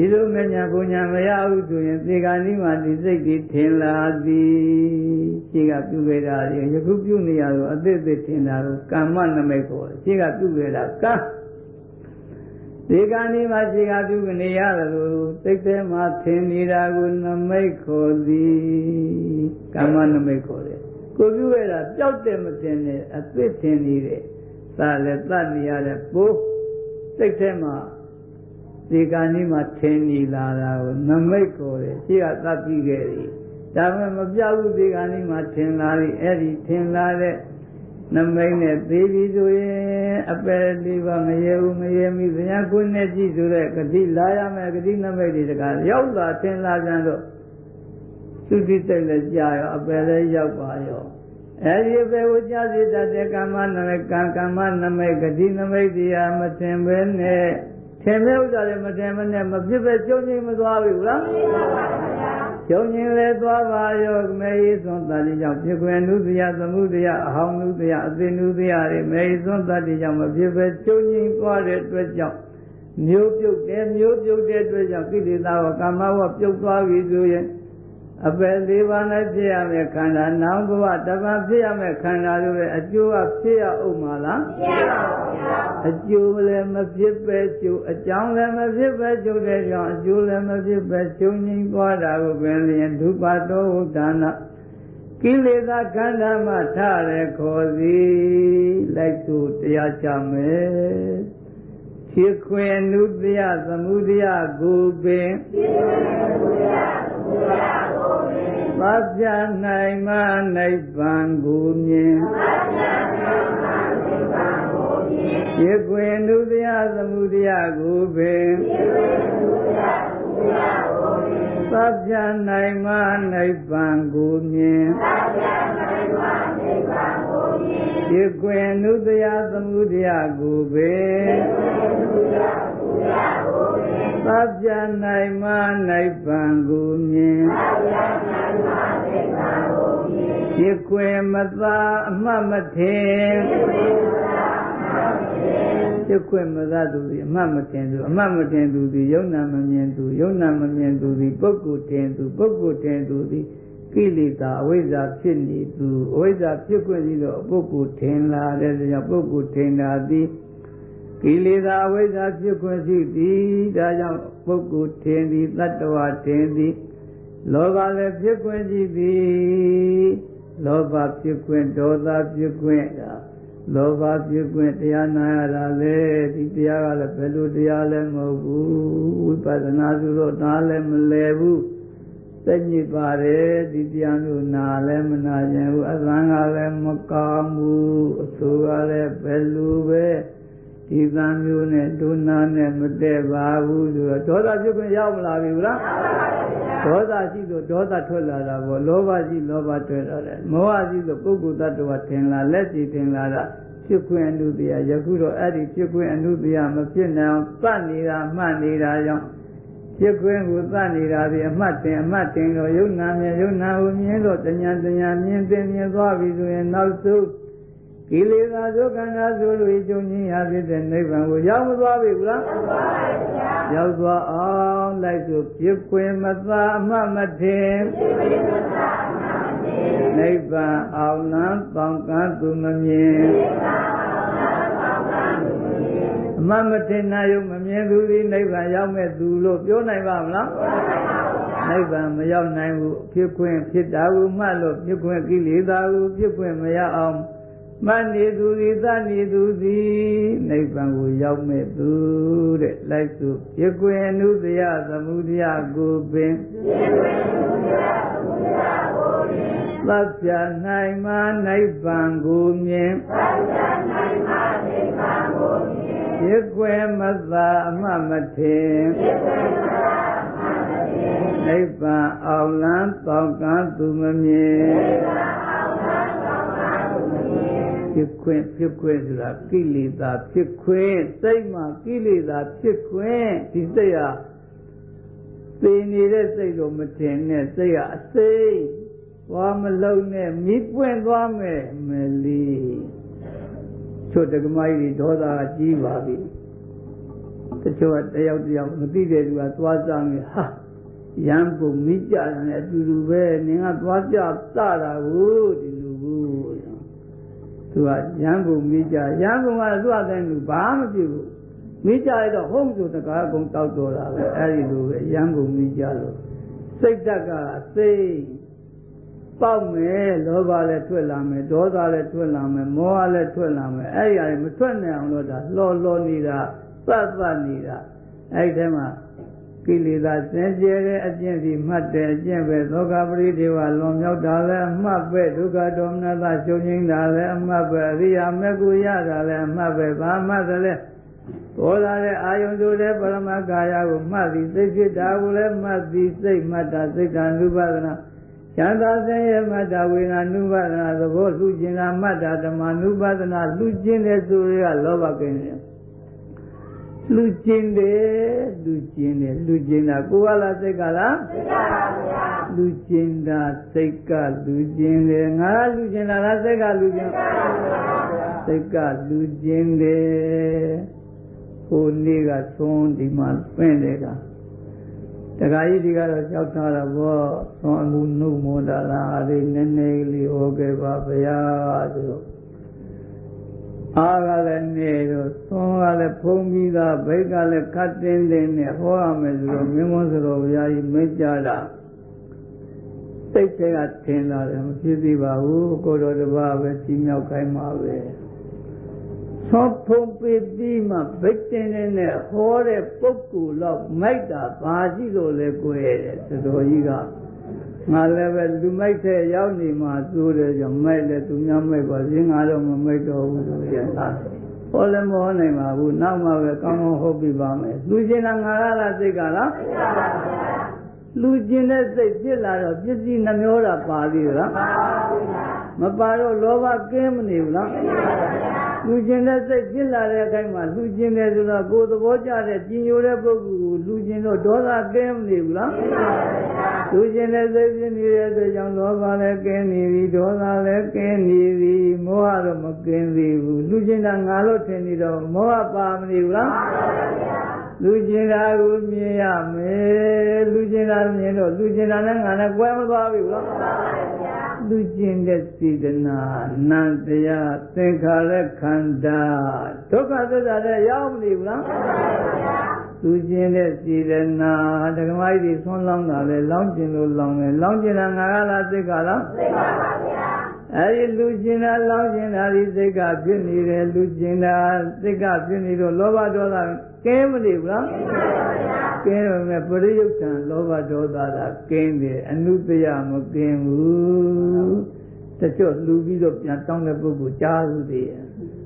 A: ဒီလိုမညာကိုညာမရဘူးဆိုရင်သေကာနိမှာဒီစိတ်တွေထင်လာသည်ရှိကပြုခဲ့တာတွေယခုပြုနေရတော့အသေးသေးထင်တာတော့ကာမနမိတ်ကိုရှိကပြုခဲ့တာကံဒီကံဒီမှာခြေကပြုကနေရတယ်လို့စိတ်ထဲမှာထင်နေတာကိုနမိတ်ခေါ်သည်ကာမနမိတ်ခေါ်တယ်ကိုပြုရတာပျောက်တယ်မထင်နဲ့အသစ်ထင်နေတယ်သာလည်းတတ်နေရတဲ့ပိုးစိတ်ထဲမှာ ဒီကံဒီမှာထင်နေလာတာကိုနမိတ်ခေါ်တယ်ခြေကတတ်ပြီးခဲ့ပြီဒါပေမဲ့မပြောက်ဘူးဒီကံဒီမှာထင်လာပြီအဲ့ဒီထင်လာတဲ့နမိတ်နဲ့သေးပြီဆိုရင်အပယ်လေးပါမရေဘူးမရေမိဘုရားကိုနဲ့ကြည့်ဆိုတဲ့ဂတိလာရမယ်ဂတိနမိတ်တွေတကားရောက်လာသင်လာပြန်တော့သုတိစိတ်လည်းကြာရောအပယ်လည်းရောက်ပါရောအဲဒီအပယ်ကိုကြာစေတတ်တဲ့ကာမနမိတ်ကံကာမနမိတ်ဂတိနမိတ်တရားမထင်ပဲနဲ့ ထင်မဲ့ဥစ္စာတွေမထင်မနဲ့မဖြစ်ပဲကျုံငိမ့်မသွားဘူးလားမှန်ပါပါဗျာကျုံငိမ့်လဲသွားပါရောမေယီသွန်တတိကြောင့်ဖြစ်ခွင့်နုသယသမှုတရားအဟောင်းနုသယအသိနုသယတွေမေယီသွန်တတိကြောင့်မဖြစ်ပဲကျုံငိမ့်သွားတဲ့အတွက်ကြောင့်မျိုးပြုတ်တယ်မျိုးပြုတ်တဲ့အတွက်ကြောင့်ကိလေသာဝကာမဝပြုတ်သွားပြီဆိုရင် အပယ်လေးပါးနဲ့ဖြစ်ရမယ်ခန္ဓာနောင်ဘဝတပတ်ဖြစ်ရမယ်ခန္ဓာတို့ရဲ့အကျိုးကဖြစ်ရအောင်မလားဖြစ်ပါဘူးဗျာအကျိုးလည်းမဖြစ်ပဲကျိုးအကြောင်းလည်းမဖြစ်ပဲကျိုးတဲ့ကြောင့်အကျိုးလည်းမဖြစ်ပဲကျုံငိမ့်သွားတာကိုပင်လျင်ဒုပတောဝဒနာကိလေသာခန္ဓာမှထရခေါ်သည်လိုက်သူတရားကြမယ်ဖြစ်ခွင်နုတ္တယသမုဒယကိုပင်ဖြစ်ခွင်နုတ္တယသမုဒယကိုပင် သဗ္ဗနိုင်မနိဗ္ဗာန်ကိုမြင်သဗ္ဗနိုင်မနိဗ္ဗာန်ကိုမြင်ဖြစ်ခွင်နုတ္တယသမုဒယကိုပင်ဖြစ်ခွင်နုတ္တယသမုဒယကိုပင်သဗ္ဗနိုင်မနိဗ္ဗာန်ကိုမြင်သဗ္ဗနိုင်မနိဗ္ဗာန်ကိုမြင်ဖြစ်ခွင်နုတ္တယသမုဒယကိုပင် သဗ္ဗနိုင်မနိဗ္ဗာန်ကိုမြင်ဖြစ်ခွင်မသာအမှတ်မထင်ဖြစ်ခွင့်မသာသူသည်အမှတ်မထင်သူအမှတ်မထင်သူသည်ယုံနာမမြင်သူယုံနာမမြင်သူသည်ပုဂ္ဂိုလ်ထင်သူပုဂ္ဂိုလ်ထင်သူသည်ကိလေသာအဝိဇ္ဇာဖြစ်နေသူအဝိဇ္ဇာဖြစ်ခွင့်ပြီးတော့ပုဂ္ဂိုလ်ထင်လာတဲ့ကြောင့်ပုဂ္ဂိုလ်ထင်တာသည် ကိလေသာအဝိဇ္ဇာဖြစ်ခွင့်ရှိသည်ဒါကြောင့်ပုဂ္ဂိုလ်ထင်သည်တတ္တဝါထင်သည်လောဘလည်းဖြစ်ခွင့်ရှိသည်လောဘဖြစ်ခွင့်ဒေါသဖြစ်ခွင့်ဒါလောဘဖြစ်ခွင့်တရားနာရတာလေဒီတရားကလည်းဘယ်လိုတရားလဲမဟုတ်ဘူးဝိပဿနာဆိုတော့နားလည်းမလဲဘူးသိညစ်ပါတယ်ဒီတရားမျိုးနာလည်းမနာခြင်းဘူးအသံကလည်းမကောင်းဘူးအဆိုးကလည်းဘယ်လိုပဲ ဒီသံမျိုးနဲ့ဒုနာနဲ့မတည့်ပါဘူးဆိုတော့ဒေါသဖြစ်ခွင့်ရောက်မလာပြီဘူးလားဒဒေါသရှိလို့ဒေါသထွက်လာတာပေါ့လောဘရှိလောဘထွက်လာတယ်မောဟရှိလို့ပုဂ္ဂိုလ်တ attva ထင်လာလက်စီထင်လာတာဖြစ်ခွင့်အနုတ္တယယခုတော့အဲ့ဒီဖြစ်ခွင့်အနုတ္တယမဖြစ်နိုင်အောင်သတ်နေတာမှတ်နေတာကြောင့်ဖြစ်ခွင့်ကိုသတ်နေတာဒီအမှတ်တင်အမှတ်တင်တော့ယုံနာမြယုံနာကိုမြင်လို့တညာတညာမြင်သိမြင်သွားပြီဆိုရင်နောက်ဆုံး ကိလေသာဒုက္ခနာဆိုလို့ကြုံရင်းရဖြစ်တဲ့နိဗ္ဗာန်ကိုရောက်မသွားပြီဘူးလားရောက်သွားအောင်လိုက်ဆိုဖြစ်ခွင့်မသာအမှတ်မထင်နိဗ္ဗာန်အောင်လန်းတောင်းကမ်းသူမမြင်အမှတ်မထင်နာယုံမမြင်သူသည်နိဗ္ဗာန်ရောက်မဲ့သူလို့ပြောနိုင်ပါမလားနိဗ္ဗာန်မရောက်နိုင်ဘူးဖြစ်ခွင့်ဖြစ်တာကိုမှတ်လို့ဖြစ်ခွင့်ကိလေသာကိုဖြစ်ခွင့်မရအောင် မှတ်နေသူသည်သနေသူသည်နိဗ္ဗာန်ကိုရောက်မဲ့သူတဲ့လိုက်စုဖြစ်ခွင့်အနုတယသမုဒယကိုပင်ဖြစ်ခွင့်အနုတယသမုဒယကိုပင်သတ်ပြနိုင်မှနိဗ္ဗာန်ကိုမြင်သတ်ပြနိုင်မှနိဗ္ဗာန်ကိုမြင်ဖြစ်ခွင့်မသာအမှမထင်ဖြစ်ခွင့်မသာအမှမထင်နိဗ္ဗာန်အောင်လန်းတောင်းကမ်းသူမမြင်နိဗ္ဗာန်အောင်လန်းတောင်းကမ်းသူမမြင် ဖြစ်ခွင့်ဖြစ်ခွင့်ဆိုတာကိလေသာဖြစ်ခွင့်စိတ်မှာကိလေသာဖြစ်ခွင့်ဒီစိတ်ဟာသိနေတဲ့စိတ်တော့မထင်နဲ့စိတ်ဟာအစိမ့်သွားမလုံးနဲ့မိပွင့်သွားမယ်မလီချို့တက္ကမကြီးဒေါသကကြီးပါပြီတချို့ကတယောက်တယောက်မသိတဲ့သူကသွားစားနေဟာရန်ကုန်မိကြတယ်အတူတူပဲနင်ကသွားကြစတာကိုဒီလူကို သူကရန်ကုန်မိကြရန်ကုန်ကသူ့အတိုင်းလူဘာမှမဖြစ်ဘူးမိကြရတော့ဟုတ်ဆိုတကားကုန်တောက်တော်တာပဲအဲ့ဒီလိုပဲရန်ကုန်မိကြလို့စိတ်ဓာတ်ကစိတ်ပေါက်မယ်လောဘလည်းထွက်လာမယ်ဒေါသလည်းထွက်လာမယ်မောဟလည်းထွက်လာမယ်အဲ့ဒီအရင်မထွက်နိုင်အောင်လို့ဒါလှော်လှော်နေတာသတ်သတ်နေတာအဲ့ဒီထဲမှာ ကိလေသာစင်ကြယ်တဲ့အကျင့်စီမှတ်တယ်အကျင့်ပဲသောကပရိဒေဝလွန်မြောက်တာလည်းအမှတ်ပဲဒုက္ခဒေါမနတာချုပ်ငိမ့်တာလည်းအမှတ်ပဲအရိယာမေကုရတာလည်းအမှတ်ပဲဘာမှသလဲပေါ်လာတဲ့အာယုံဆိုတဲ့ပရမကာယကိုမှတ်ပြီးစိတ်ဖြစ်တာကိုလည်းမှတ်ပြီးစိတ်မှတ်တာစိတ်ကနုပါဒနာဉာဏ်သာဆင်းရဲမှတ်တာဝေဒနာနုပါဒနာသဘောလှူခြင်းတာမှတ်တာဓမ္မနုပါဒနာလှူခြင်းတဲ့ဆိုရကလောဘကင်းတယ် လှူခြင်းတယ်လှူခြင်းတယ်လှူခြင်းတာကိုယ်ကလားစိတ်ကလားစိတ်ကပါဗျာလှူခြင်းတာစိတ်ကလှူခြင်းတယ်ငါကလှူခြင်းတာလားစိတ်ကလှူခြင်းစိတ်ကလှူခြင်းတယ်ဟိုနေ့ကသွန်းဒီမှာပင့်တယ်ကတခါကြီးဒီကတော့ကြောက်ထားတာပေါ့သွန်းအမှုနှုတ်မောတာလားအရေးနည်းနည်းလေးဟောခဲ့ပါဗျာဆိုတော့ အားကလည်းနေတော့သွန်းကလည်းဖုံးပြီးသားဘိတ်ကလည်းခတ်တင်းတင်းနဲ့ဟောရမယ်ဆိုတော့မင်းမဆိုတော့ဘုရားကြီးမကြတာစိတ်ထဲကထင်လာတယ်မဖြစ်သေးပါဘူးကိုတော်တပါးပဲစီမြောက်ခိုင်းမှာပဲသောဖုံပေတိမှဗိတ်တင်နဲ့ဟောတဲ့ပုဂ္ဂိုလ်တော့မိုက်တာဘာရှိလို့လဲကိုယ်ရဲ့သတော်ကြီးက ငါလည်းပဲလူမိုက်တဲ့ရောက်နေမှသိုးတယ်ကြောင့်မိုက်လဲသူများမိုက်ပါရင်းငါတော့မမိုက်တော့ဘူးဆိုရင်သာဟောလည်းမဟောနိုင်ပါဘူးနောက်မှပဲကောင်းကောင်းဟုတ်ပြီပါမယ်လူချင်းကငါလားစိတ်ကလား လူကျင်တဲ့စိတ်ဖြစ်လာတော့ပစ္စည်းနှမျောတာပါသေးလားမပါတော့လောဘကင်းမနေဘူးလားလူကျင်တဲ့စိတ်ဖြစ်လာတဲ့အခိုက်မှာလူကျင်တယ်ဆိုတော့ကိုယ်သဘောကျတဲ့ကြင်ညိုတဲ့ပုဂ္ဂိုလ်ကိုလူကျင်တော့ဒေါသကင်းမနေဘူးလားလူကျင်တဲ့စိတ်ဖြစ်နေတဲ့အတွက်ကြောင့်လောဘလည်းကင်းနေပြီဒေါသလည်းကင်းနေပြီမောဟတော့မကင်းသေးဘူးလူကျင်တာငါလို့ထင်နေတော့မောဟပါမနေဘူးလား လူကျင်တာကိုမြင်ရမယ်လူကျင်တာမြင်တော့လူကျင်တာနဲ့ငါနဲ့ကွဲမသွားပြီလားလူကျင်တဲ့စေတနာနန္တရားသင်္ခါရခန္ဓာဒုက္ခသစ္စာတဲ့ရောက်မနေဘူးလားလူကျင်တဲ့စေတနာဓမ္မကြီးဆွမ်းလောင်းတာလေလောင်းကျင်လို့လောင်းတယ်လောင်းကျင်တာငါကလားစိတ်ကလားစိတ်ပါပါဗျာအဲဒီလူကျင်တာလောင်းကျင်တာဒီစိတ်ကဖြစ်နေတယ်လူကျင်တာစိတ်ကဖြစ်နေတော့လောဘဒေါသကဲမနေဘူးလားကဲတော့မဲ့ပရိယုတ်တံလောဘဒေါသတာကင်းတယ်အနုတယမကင်းဘူးတချို့လူပြီးတော့ပြန်တောင်းတဲ့ပုဂ္ဂိုလ်ကြားဘူးတည်း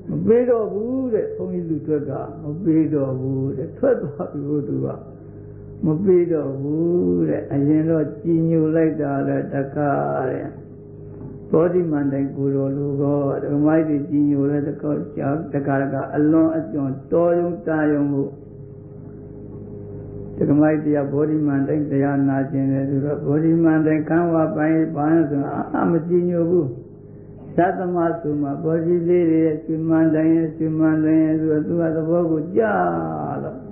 A: မပေးတော့ဘူးတဲ့ဘုန်းကြီးလူထွက်ကမပေးတော့ဘူးတဲ့ထွက်သွားပြီဟိုသူကမပြီးတော့ဘူးတဲ့အရင်တော့ကြည်ညိုလိုက်တာလဲတကားတဲ့ ဘောဓိမန္တိုင်ကိုတော်လူကောဓမ္မိုက်တွေကြည်ညိုလဲတကောကြောက်တကားကအလွန်အကျွံတော်ယုံတာယုံမှုဓမ္မိုက်တရားဘောဓိမန္တိုင်တရားနာခြင်းလေဆိုတော့ဘောဓိမန္တိုင်ခံဝပိုင်းဘာလို့ဆိုအာမကြည်ညိုဘူးသတ္တမဆိုမှာဘောဓိလေးတွေရဲ့ရှင်မန္တိုင်ရဲ့ရှင်မန္တိုင်ရဲ့ဆိုတော့သူကသဘောကိုကြားတော့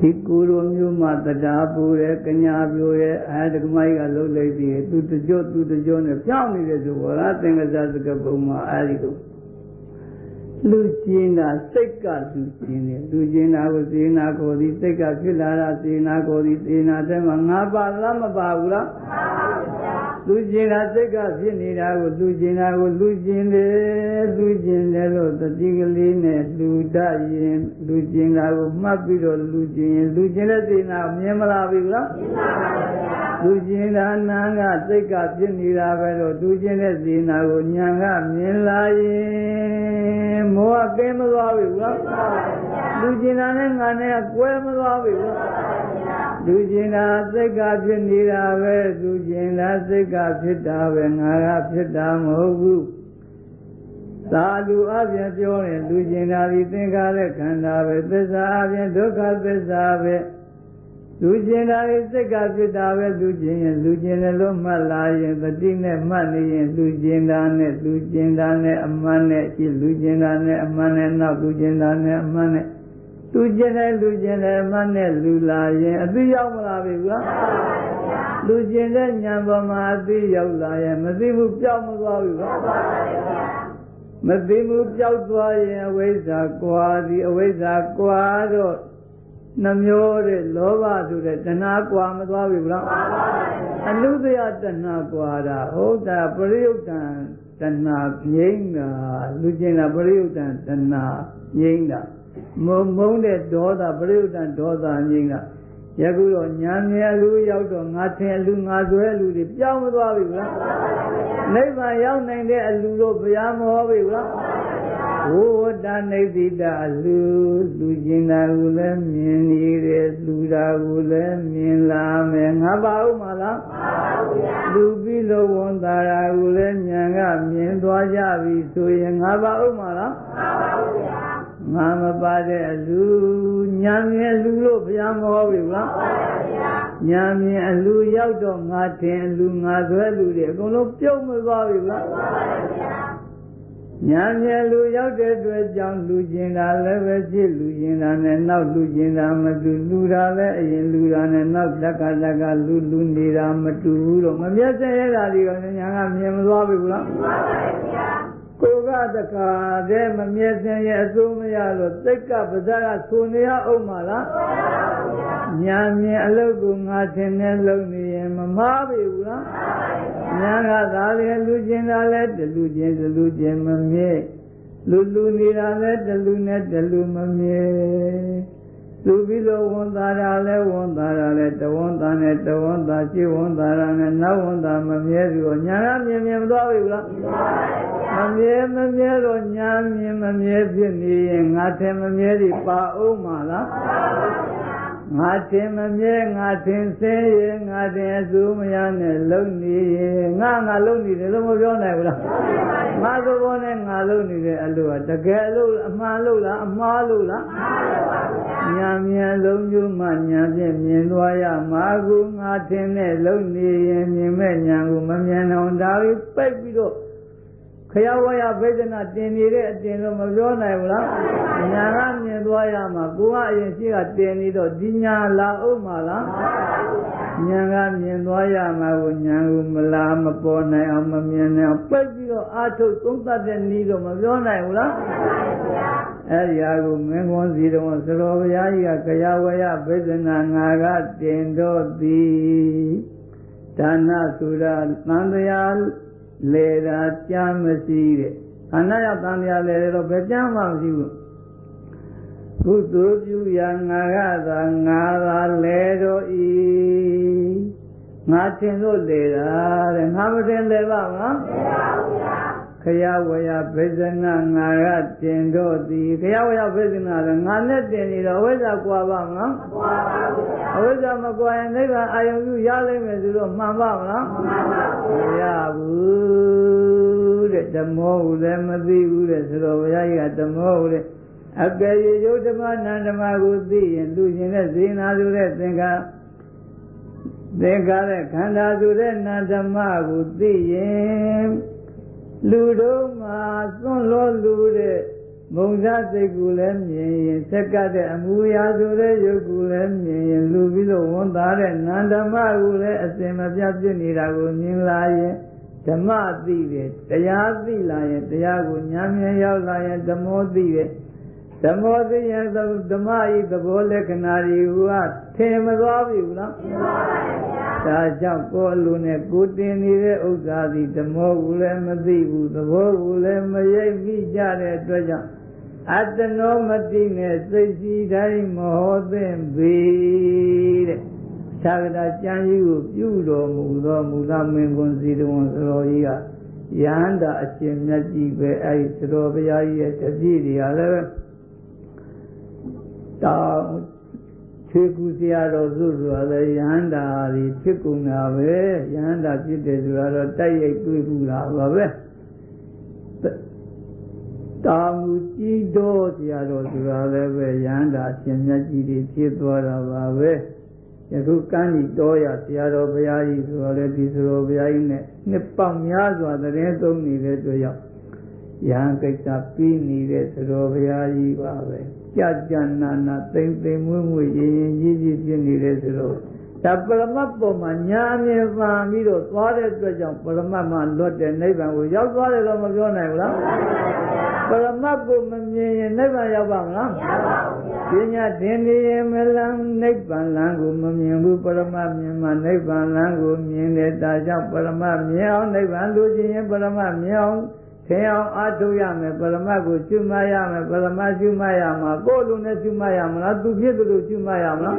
A: ဒီကိုလိုမျိုးမှတရားပူရဲ့ကညာပြိုရဲ့အဲဒကမိုင်းကလှုပ်လိုက်ပြီးသူတကြောသူတကြောနဲ့ပြောင်းနေတယ်ဆိုဘောလားသင်္ကစားစကပုံမှာအဲဒီလို လူကျင်တာစိတ်ကလူကျင်တယ်လူကျင်တာကိုစေနာကိုသည်စိတ်ကဖြစ်လာတာစေနာကိုသည်စေနာထဲမှာငါပါလားမပါဘူးလားပါပါဗျာလူကျင်တာစိတ်ကဖြစ်နေတာကိုလူကျင်တာကိုလူကျင်တယ်လူကျင်တယ်လို့တတိကလေးနဲ့လူတရင်လူကျင်တာကိုမှတ်ပြီးတော့လူကျင်ရင်လူကျင်တဲ့စေနာမြင်မလားပြီလားမြင်ပါပါဗျာလူကျင်တာနာကစိတ်ကဖြစ်နေတာပဲလို့လူကျင်တဲ့စေနာကိုညာကမြင်လာရင်မောဟကဲမသွားပြီလားမှန်ပါဗျာလူကျင်တာနဲ့ငါနဲ့ကွဲမသွားပြီလားမှန်ပါဗျာလူကျင်တာစိတ်ကဖြစ်နေတာပဲလူကျင်တာစိတ်ကဖြစ်တာပဲငါကဖြစ်တာမဟုတ်ဘူးသာလူအပြင်ပြောရင်လူကျင်တာဒီသင်္ခါရခန္ဓာပဲသစ္စာအပြင်ဒုက္ခသစ္စာပဲ လူကျင်တာဒီစိတ်ကဖြစ်တာပဲလူကျင်ရင်လူကျင်တယ်လို့မှတ်လာရင်တတိနဲ့မှတ်နေရင်လူကျင်တာနဲ့လူကျင်တာနဲ့အမှန်နဲ့ရှိလူကျင်တာနဲ့အမှန်နဲ့နောက်လူကျင်တာနဲ့အမှန်နဲ့လူကျင်တယ်လူကျင်တယ်အမှန်နဲ့လူလာရင်အသိရောက်မလာပြီကွာလူကျင်တဲ့ဉာဏ်ပေါ်မှာအသိရောက်လာရင်မသိဘူးပြောင်းမသွားဘူးကွာမသိဘူးပြောက်သွားရင်အဝိဇ္ဇာကွာသည်အဝိဇ္ဇာကွာတော့ နှမျိုးတဲ့လောဘဆိုတဲ့တဏှာကွာမသွားပြီဗျာအနုတယတဏှာကွာတာဟုတ်တာပရိယုတ်တံတဏှာငြိမ့်တာလူကျင်တာပရိယုတ်တံတဏှာငြိမ့်တာမုံမုံတဲ့ဒေါသပရိယုတ်တံဒေါသငြိမ့်တာယခုတော့ညာမြဲလူရောက်တော့ငါထင်လူငါဆွဲလူတွေပြောင်းမသွားပြီဗျာနိဗ္ဗာန်ရောက်နိုင်တဲ့အလူတို့ဘုရားမဟောပြီဗျာ ဝိဝတ္တနိသိတအလူလူကျင်တာကိုလည်းမြင်နေတယ်လူတာကိုလည်းမြင်လာမယ်ငါပါဦးမလားလူပြီးလို့ဝန်တာရာကိုလည်းဉာဏ်ကမြင်သွားကြပြီဆိုရင်ငါပါဦးမလားငါမပါတဲ့အလူညာမြင်လူလို့ဘုရားမဟောပြီဗျာညာမြင်အလူရောက်တော့ငါထင်အလူငါဆွဲလူတွေအကုန်လုံးပြုတ်မသွားပြီဗျာ ညာမြင်လူရောက်တဲ့အတွက်ကြောင့်လူကျင်တာလည်းပဲဖြစ်လူကျင်တာနဲ့နောက်လူကျင်တာမတူလူတာလည်းအရင်လူတာနဲ့နောက်လက်ကလက်ကလူလူနေတာမတူဘူးတော့မမျက်စဲရတာဒီကညာကမြင်မသွားပြီဗျာမှန်ပါပါဗျာကိုကတခါတည်းမမြဲစင်ရဲ့အစိုးမရလို့သိက်ကပါဇာကဆိုနေရအောင်မလားညာမြင်အလုတ်ကိုငါထင်နဲ့လုံနေ ရင်မမားပြီဘူးလားညာကသာလေလူချင်းတာလဲတလူချင်းတလူချင်းမမြဲလူလူနေတာလဲတလူနဲ့တလူမမြဲလူပြီးလို့ဝန်သားတာလဲဝန်သားတာလဲတဝန်သားနဲ့တဝန်သားရှိဝန်သားတာနဲ့နောက်ဝန်သားမမြဲဘူးတော့ညာကမြင်မြင်မသွားဘူးလားမမြဲမမြဲတော့ညာမြင်မမြဲဖြစ်နေရင်ငါထင်မမြဲဒီပါအောင်မလား ငါထင်မမြဲငါထင်ဆဲရဲ့ငါထင်အစိုးမရနဲ့လုံနေရဲ့ငါငါလုံနေတယ်လို့မပြောနိုင်ဘူးလားငါသဘောနဲ့ငါလုံနေတဲ့အလို့ကတကယ်လို့အမှားလို့လားအမှားလို့လားညာမြန်လုံးကျိုးမှညာဖြင့်မြင်သွားရမှာကူငါထင်တဲ့လုံနေရင်မြင်မဲ့ညာကိုမမြင်အောင်ဒါပြီးပိတ်ပြီးတော့ ခရဝရဗေဒနာတင်နေတဲ့အတင်လို့မပြောနိုင်ဘူးလားညာကမြင်သွားရမှာကိုကအရင်ရှိကတင်နေတော့ဒီညာလာအောင်မလားညာကမြင်သွားရမှာကိုညာကိုမလာမပေါ်နိုင်အောင်မမြင်နိုင်အောင်ပိတ်ပြီးတော့အာထုတ်သုံးသတ်တဲ့နည်းတော့မပြောနိုင်ဘူးလားအဲ့ဒီဟာကိုမင်းကွန်စီတော်သရောဘုရားကြီးကခရဝရဗေဒနာငါကတင်တော့သည်ဒါနဆိုတာသံတရား လေတာကြားမရှိတဲ့ခန္ဓာရောက်တန်တရားလေတော့ဘယ်ကြားမှမရှိဘူးကုသိုလ်ပြုရာငါကသာငါသာလေတော့ဤငါထင်လို့လေတာတဲ့ငါမထင်လေပါမလားမလဲပါဘူးဗျာ ခရဝယဗေဇနာငါကတင်တော့သည်ခရဝယဗေဇနာလည်းငါနဲ့တင်နေတော့အဝိဇ္ဇာကွာပါမလားမကွာပါဘူးဗျာအဝိဇ္ဇာမကွာရင်နိဗ္ဗာန်အာယုံပြုရလိမ့်မယ်ဆိုတော့မှန်ပါမလားမှန်ပါဘူးမရဘူးတဲ့ဓမ္မောဟုလည်းမသိဘူးတဲ့ဆိုတော့ဘုရားကြီးကဓမ္မောဟုလည်းအကယ်၍ယုတ်ဓမ္မနန္ဓမကိုသိရင်လူရှင်တဲ့ဇေနာလူတဲ့သင်္ခါသင်္ခါတဲ့ခန္ဓာဆိုတဲ့နာဓမ္မကိုသိရင် လူတို့မှာသွန့်လို့လူတဲ့မုံစားစိတ်ကူလည်းမြင်ရင်ဆက်ကတဲ့အမူအရာဆိုတဲ့ယုတ်ကူလည်းမြင်ရင်လူပြီးတော့ဝန်သားတဲ့နန္ဓမ္မကူလည်းအစင်မပြတ်ဖြစ်နေတာကိုမြင်လာရင်ဓမ္မသိတယ်တရားသိလာရင်တရားကိုဉာဏ်မြင်ရောက်လာရင်ဓမ္မောသိတယ်ဓမ္မောသိရင်ဓမ္မဤသဘောလက္ခဏာတွေက ထင်မသွားပြီဘူးလားထင်ပါပါဗျာဒါကြောင့်ကိုယ်အလိုနဲ့ကိုတင်နေတဲ့ဥစ္စာသည်ဓမ္မောကိုလည်းမသိဘူးသဘောကိုလည်းမရိပ်မိကြတဲ့အတွက်ကြောင့်အတ္တနောမတိနဲ့စိတ်စီတိုင်းမဟောသင့်ပေတဲ့သာဂတာကျမ်းကြီးကိုပြုတော်မူသောမူလမင်းကွန်စီတော်သတော်ကြီးကယန္တာအရှင်မြတ်ကြီးပဲအဲဒီသတော်ဘုရားကြီးရဲ့တပည့်တွေကလည်းတောင်း ခြေကူဆရာတော်စုဆိုတာလည်းယန္တာကြီးဖြစ်ကုန်တာပဲယန္တာဖြစ်တယ်ဆိုတာတော့တိုက်ရိုက်တွေ့ဘူးလားပါပဲတာမူကြီးတော်ဆရာတော်ဆိုတာလည်းပဲယန္တာရှင်မြတ်ကြီးတွေဖြစ်သွားတာပါပဲယခုကမ်းဒီတော်ရဆရာတော်ဘုရားကြီးဆိုတော့လေဒီဆိုတော်ဘုရားကြီးနဲ့နှစ်ပေါက်များစွာသတင်းသုံးနေတဲ့အတွက်ကြောင့်ယဟန်ကိစ္စပြီးနေတဲ့သတော်ဘုရားကြီးပါပဲ ကြကြနာနာသိမ့်သိမ့်မွေ့မွေ့ရင်ရင်ကြီးကြီးဖြစ်နေတဲ့ဆိုတော့ဒါပရမတ်ပေါ်မှာညာမြင်ပါပြီးတော့သွားတဲ့အတွက်ကြောင့်ပရမတ်မှာလွတ်တဲ့နိဗ္ဗာန်ကိုရောက်သွားတယ်လို့မပြောနိုင်ဘူးလားပရမတ်ကိုမမြင်ရင်နိဗ္ဗာန်ရောက်ပါမလားမရောက်ပါဘူးဗျာပညာသင်နေရင်မလန်းနိဗ္ဗာန်လမ်းကိုမမြင်ဘူးပရမတ်မြင်မှနိဗ္ဗာန်လမ်းကိုမြင်တယ်ဒါကြောင့်ပရမတ်မြင်အောင်နိဗ္ဗာန်လိုချင်ရင်ပရမတ်မြင်အောင် သင်အောင်အားထုတ်ရမယ်ပရမတ်ကိုကျွမရမယ်ပရမတ်ကျွမရမှာကိုယ်လိုနဲ့ကျွမရမလားသူဖြစ်တယ်လို့ကျွမရမလား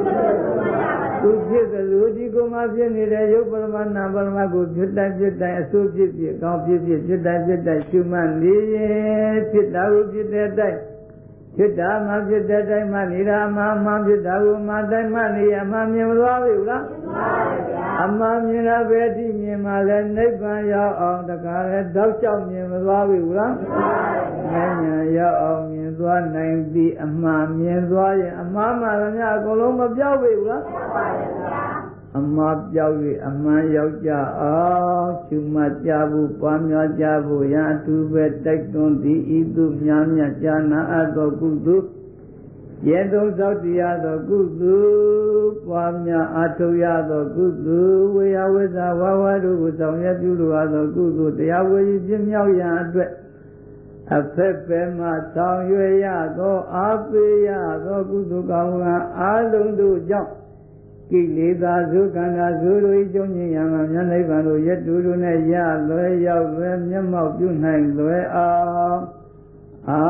A: သူဖြစ်တယ်လို့ဒီကုမဖြစ်နေတဲ့ရုပ်ပရမနာပရမတ်ကိုဖြစ်တိုင်းဖြစ်တိုင်းအစိုးဖြစ်ဖြစ်ကောင်းဖြစ်ဖြစ်ဖြစ်တိုင်းဖြစ်တိုင်းကျွမနေရင်ဖြစ်တာကိုဖြစ်တဲ့အတိုင်း ဖြစ်တာမှဖြစ်တဲ့အတိုင်းမှနေတာမှမှဖြစ်တာကိုမှတိုင်းမှနေရမှမြင်မသွားပြီလားမှန်ပါဗျာအမှန်မြင်တာပဲအထိမြင်မှလည်းနိဗ္ဗာန်ရောက်အောင်တကားလည်းတောက်လျှောက်မြင်မသွားပြီလားမှန်ပါဗျာဉာဏ်ရောက်အောင်မြင်သွားနိုင်ပြီးအမှန်မြင်သွားရင်အမှားမှလည်းများအကုန်လုံးမပြောက်ပြီလားမှန်ပါဗျာ အမှားပြောက်၍အမှန်ရောက်ကြအောင်ရှုမှတ်ကြဖို့ပွားများကြဖို့ရန်အထူးပဲတိုက်တွန်းသည်ဤသို့များများကြာနာအပ်သောကုသိုလ်ယေတုသောတရားသောကုသိုလ်ပွားများအထောက်ရသောကုသိုလ်ဝေယဝိဇ္ဇဝါဝါတို့ကိုဆောင်ရွက်ပြုလိုအပ်သောကုသိုလ်တရားဝေယပြည့်မြောက်ရန်အတွက်အဖက်ဖက်မှဆောင်ရွက်ရသောအာပေရသောကုသိုလ်ကောင်းကအာလုံးတို့ကြောင့် ကိလေသာဇုခန္ဓာဇုတို့ဤကျုံညင်ရမှာမြတ်နိဗ္ဗာန်တို့ယတုတို့နဲ့ရလွယ်ရောက်လွယ်မျက်မှောက်ပြုနိုင်လွယ်အောင်အာ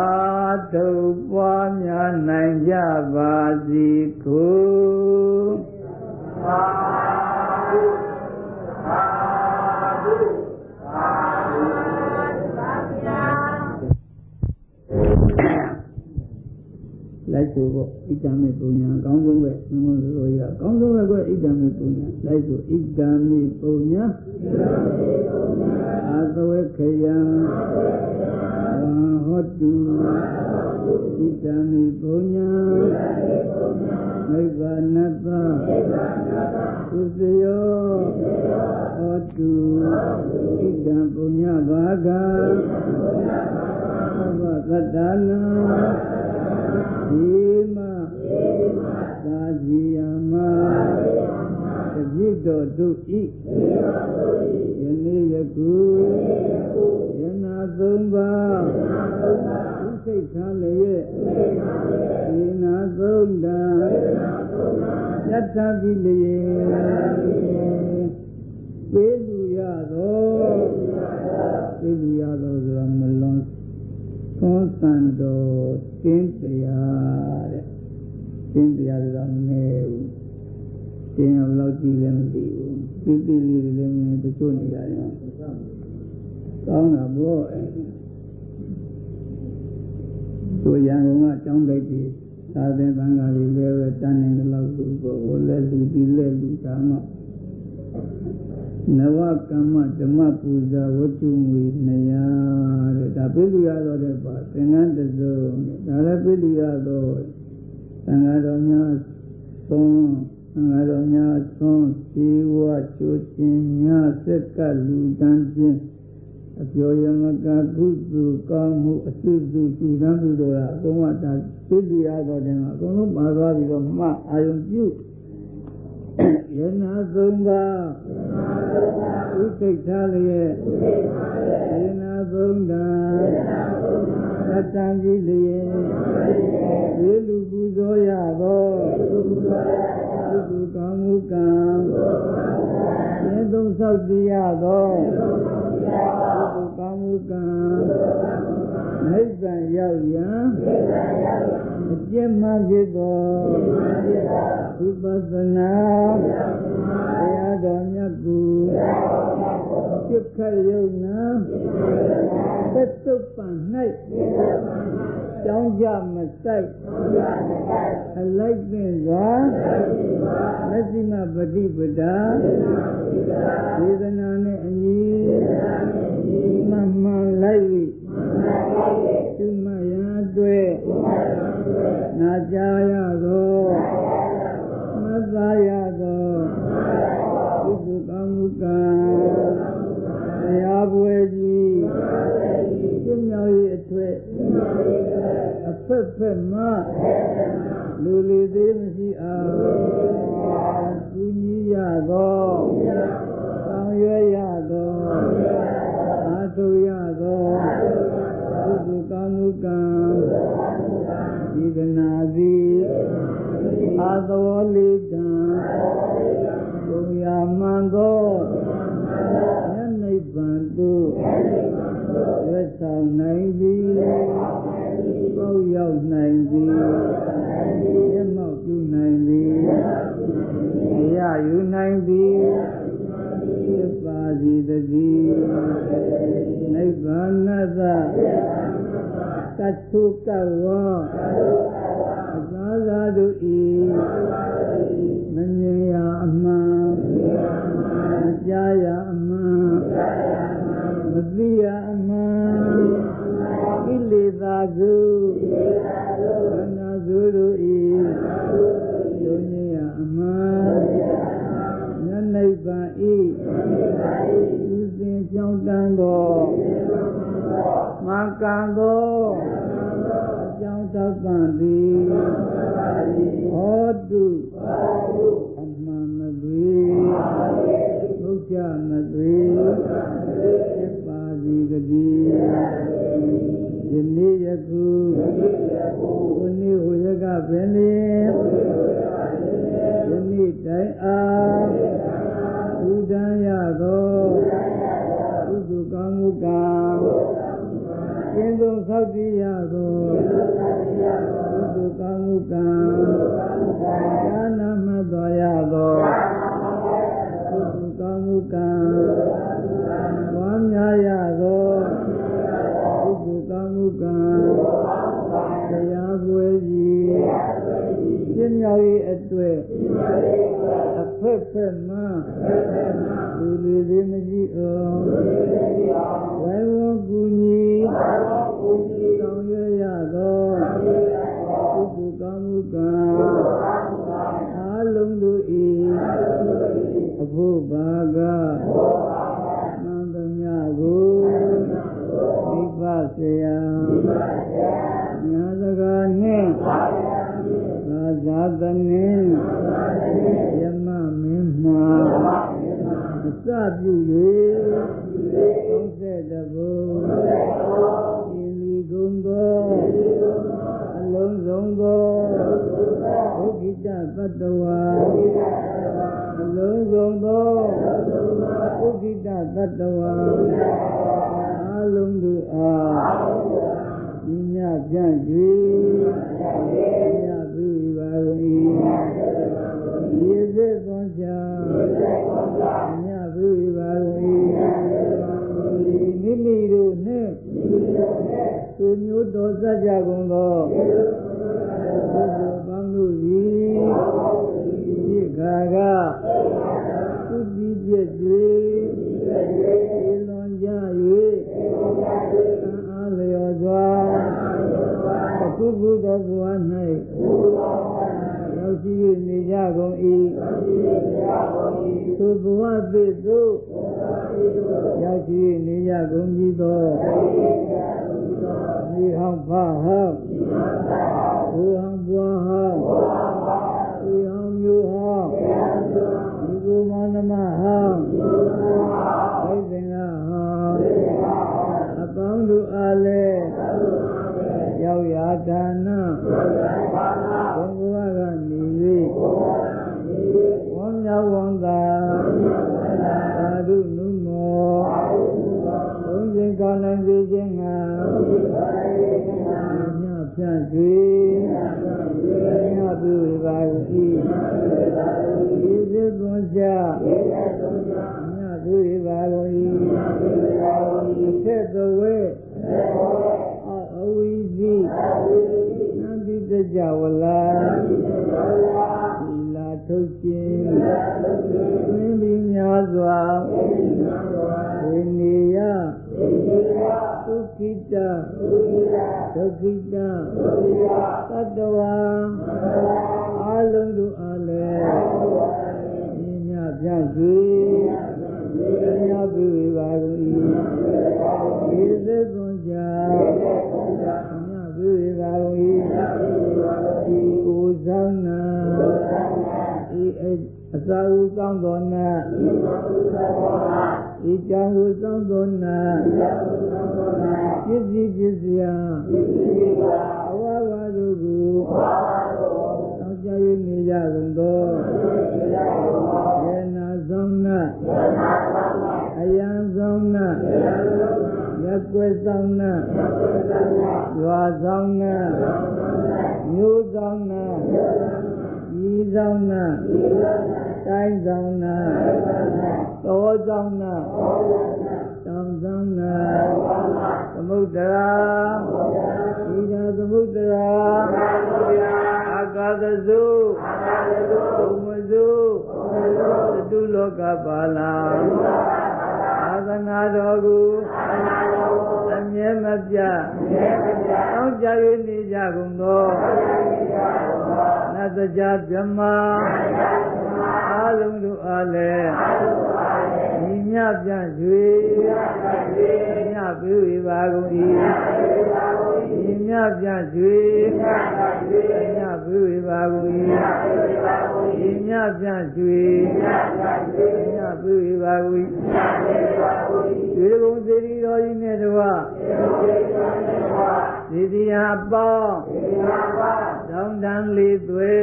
A: ထုပွားများနိုင်ကြပါစီကို က်ဆိုပေါ့ဣဒံမေပုံညာအကောင်းဆုံးပဲဘုန်းဘုန်းဆိုရအကောင်းဆုံးပဲကွဣဒံမေပုံညာလိုက်ဆိုဣဒံမေပုံညာအာသဝေခယံဟောတုဣဒံမေပုံညာနိဗ္ဗာနတသုစယော နဝကမ္မဓမ္မပူဇာဝတ္ထုငွေ200တဲ့ဒါပြည့်လူရတော့တဲ့ပါသင်္ကန်းတစုံဒါလည်းပြည့်လူရတော့သံဃာတော်များသုံးသံဃာတော်များသုံးဇီဝချိုးခြင်းများစက်ကလူတန်းခြင်းအကျော်ယမကကုသိုလ်ကောင်းမှုအစုစုကျူတန်းမှုတို့ကအကုန်ကဒါပြည့်လူရတော့တယ်အကုန်လုံးပါသွားပြီးတော့မှအာယုံပြု ယနာသုံးပါးဥသိတ်ထားလျက်ယနာသုံးတာသတ္တံကြည့်လျက်ဒီလူပူဇော်ရသောကုသိုလ်ကောင်းမှုကံသေသုံးဆောက်တည်ရသောကုသိုလ်ကောင်းမှုကံနိဗ္ဗာန်ရောက်ရန် အကျဉ်းမှဖြစ်သောဝိပဿနာတရားတော်မြတ်ကိုစိတ်ခရယုံနာသတ္တုပ္ပံ၌ကြောင်းကြမဆိုင်အလိုက်ပင်စွာမသိမပฏิပဒါဒေသနာနဲ့အညီမှန်မှန်လိုက်၍သူမရန်အတွက် နာကြားရသောမသာရသောကုသကောင်းမှုကံတရားပွဲကြီးပြည့်မြောက်၏အထွတ်အဖက်ဖက်မှလူလီသေးမရှိအောင်ကုညီရသောဆောင်ရွက်ရသောအာထုရသောကုသကောင်းမှုကံ ဒီကနာသည်အာသဝလိတံဘုရားမှန်သောယနိဗ္ဗာန်သို့ရွတ်ဆောင်နိုင်သည်ပေါရောက်နိုင်သည်မျက်မှောက်ပြုနိုင်သည်အရယူနိုင်သည်ဖြစ်ပါစီတည်းနိဗ္ဗာန်သ ကတုကဝအသာသာတို့ဤမမြင်ရအမှန်မကြားရအမှန်မသိရအမှန်ကိလေသာစုခန္ဓာစုတို့ဤယုံကြည်ရအမှန်ညနိဗ္ဗာန်ဤသူစဉ်ကြောင်းတန်းသောမာကံသောအ ကြောင်းတောက်ပံသည်ဟောတု အားဤညကြံ့၍ညသူပါ၏ရေစေသွန်ချာညသူပါ၏မိမိတို့နှင့်သူမျိုးတော်စัจ जा ကုန်သော ဘုသောဘဝ၌ရောက်ရှိနေကြကုန်၏သူဘဝသစ်သို့ရောက်ရှိနေကြကုန်ပြီသောဒီဟောင်းဖဟောင်းဘူဟောင်းဘွားဟောင်းဒီဟောင်းမျိုးဟောင်းဒီကူမောင်နှမဟောင်းဘိသင်္ဂဟောင်းအပေါင်းတို့အားလည်း ရောက်ရာဌာနဘုံဘဝကနေ၍ဝမ်းမြောက်ဝမ်းသာသာဓုနုမောဘုံစဉ်ကောင်းနိုင်စေခြင်းငါညဖြန့်၍ညပြုပါ၏ဒီစစ်သွန်ချညပြုပါ၏အထက်သဝဲအဝိဇိနန္တိတ ကြဝလာသီလာထုတ်ခြင်းသွင်းပြီးများစွာဝိနေယသုခိတဒုက္ခိတသတ္တဝါအလုံးတို့အားလည်းမြင်မြပြ၍တ စာဟုကောင်းသောနာဤကြံဟုကောင်းသောနာပစ္စည်းပစ္စယအဝါဝါတို့ကိုသောကြ၍နေကြကုန်သောယေနာဆောင်နာအယံဆောင်နာရက်ွယ်ဆောင်နာရွာဆောင်နာမျိုးဆောင်နာဤဆောင်နာ တိုင်းဆောင်နာတော်ဆောင်နာတောင်ဆောင်နာသမုဒ္ဒရာဤသာသမုဒ္ဒရာအာကာသစုဘုံမစုသတုလောကပါလာသာသနာတော်ကိုအမြဲမပြတ်တောင်းကြ၍နေကြကုန်သောနတ်တရားမြမအာ လုံးတို့အားလည်းညီမြပြန့်၍ညပြုပါကုန်၏ညီမြပြန့်၍ညပြုပါကုန်၏ညီမြပြန့်၍ညပြုပါကုန်၏ဒီကုံစေတီတော်ကြီးနဲ့တကွဒီတရားပေါင်းသောင်း တန်လေးသွေ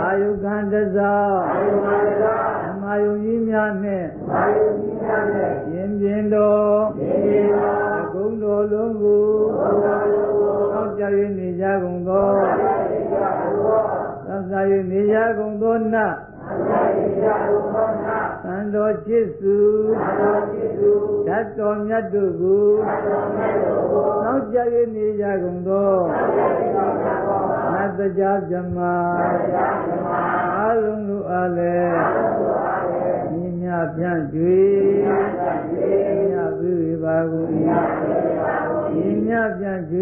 A: အာယုခံတသောဓမ္မယုံကြီးများနဲ့ရင်ပြင်းတော်ဂုံတော်လုံးကိုအောက်ကြ၍နေကြကုန်သောသံသာ၍နေကြကုန်သောနတ် သံတော်ချစ်စုဓာတ်တော်မြတ်တို့ကိုနောက်ကြ၍နေကြကုန်သောနတ်တရားဇမအလုံးတို့အားလည်းညီမြဖြန့်၍ညပြုပါကုန်၏ညီမြဖြန့်၍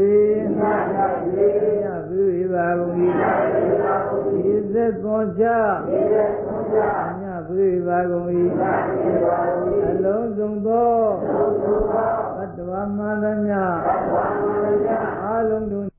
A: ညပြုပါကုန်၏ ဒီသက်တော်ချညပြုပါကုန်၏အလုံးစုံသောဘတ်တော်မှန်သမျှအလုံးတို့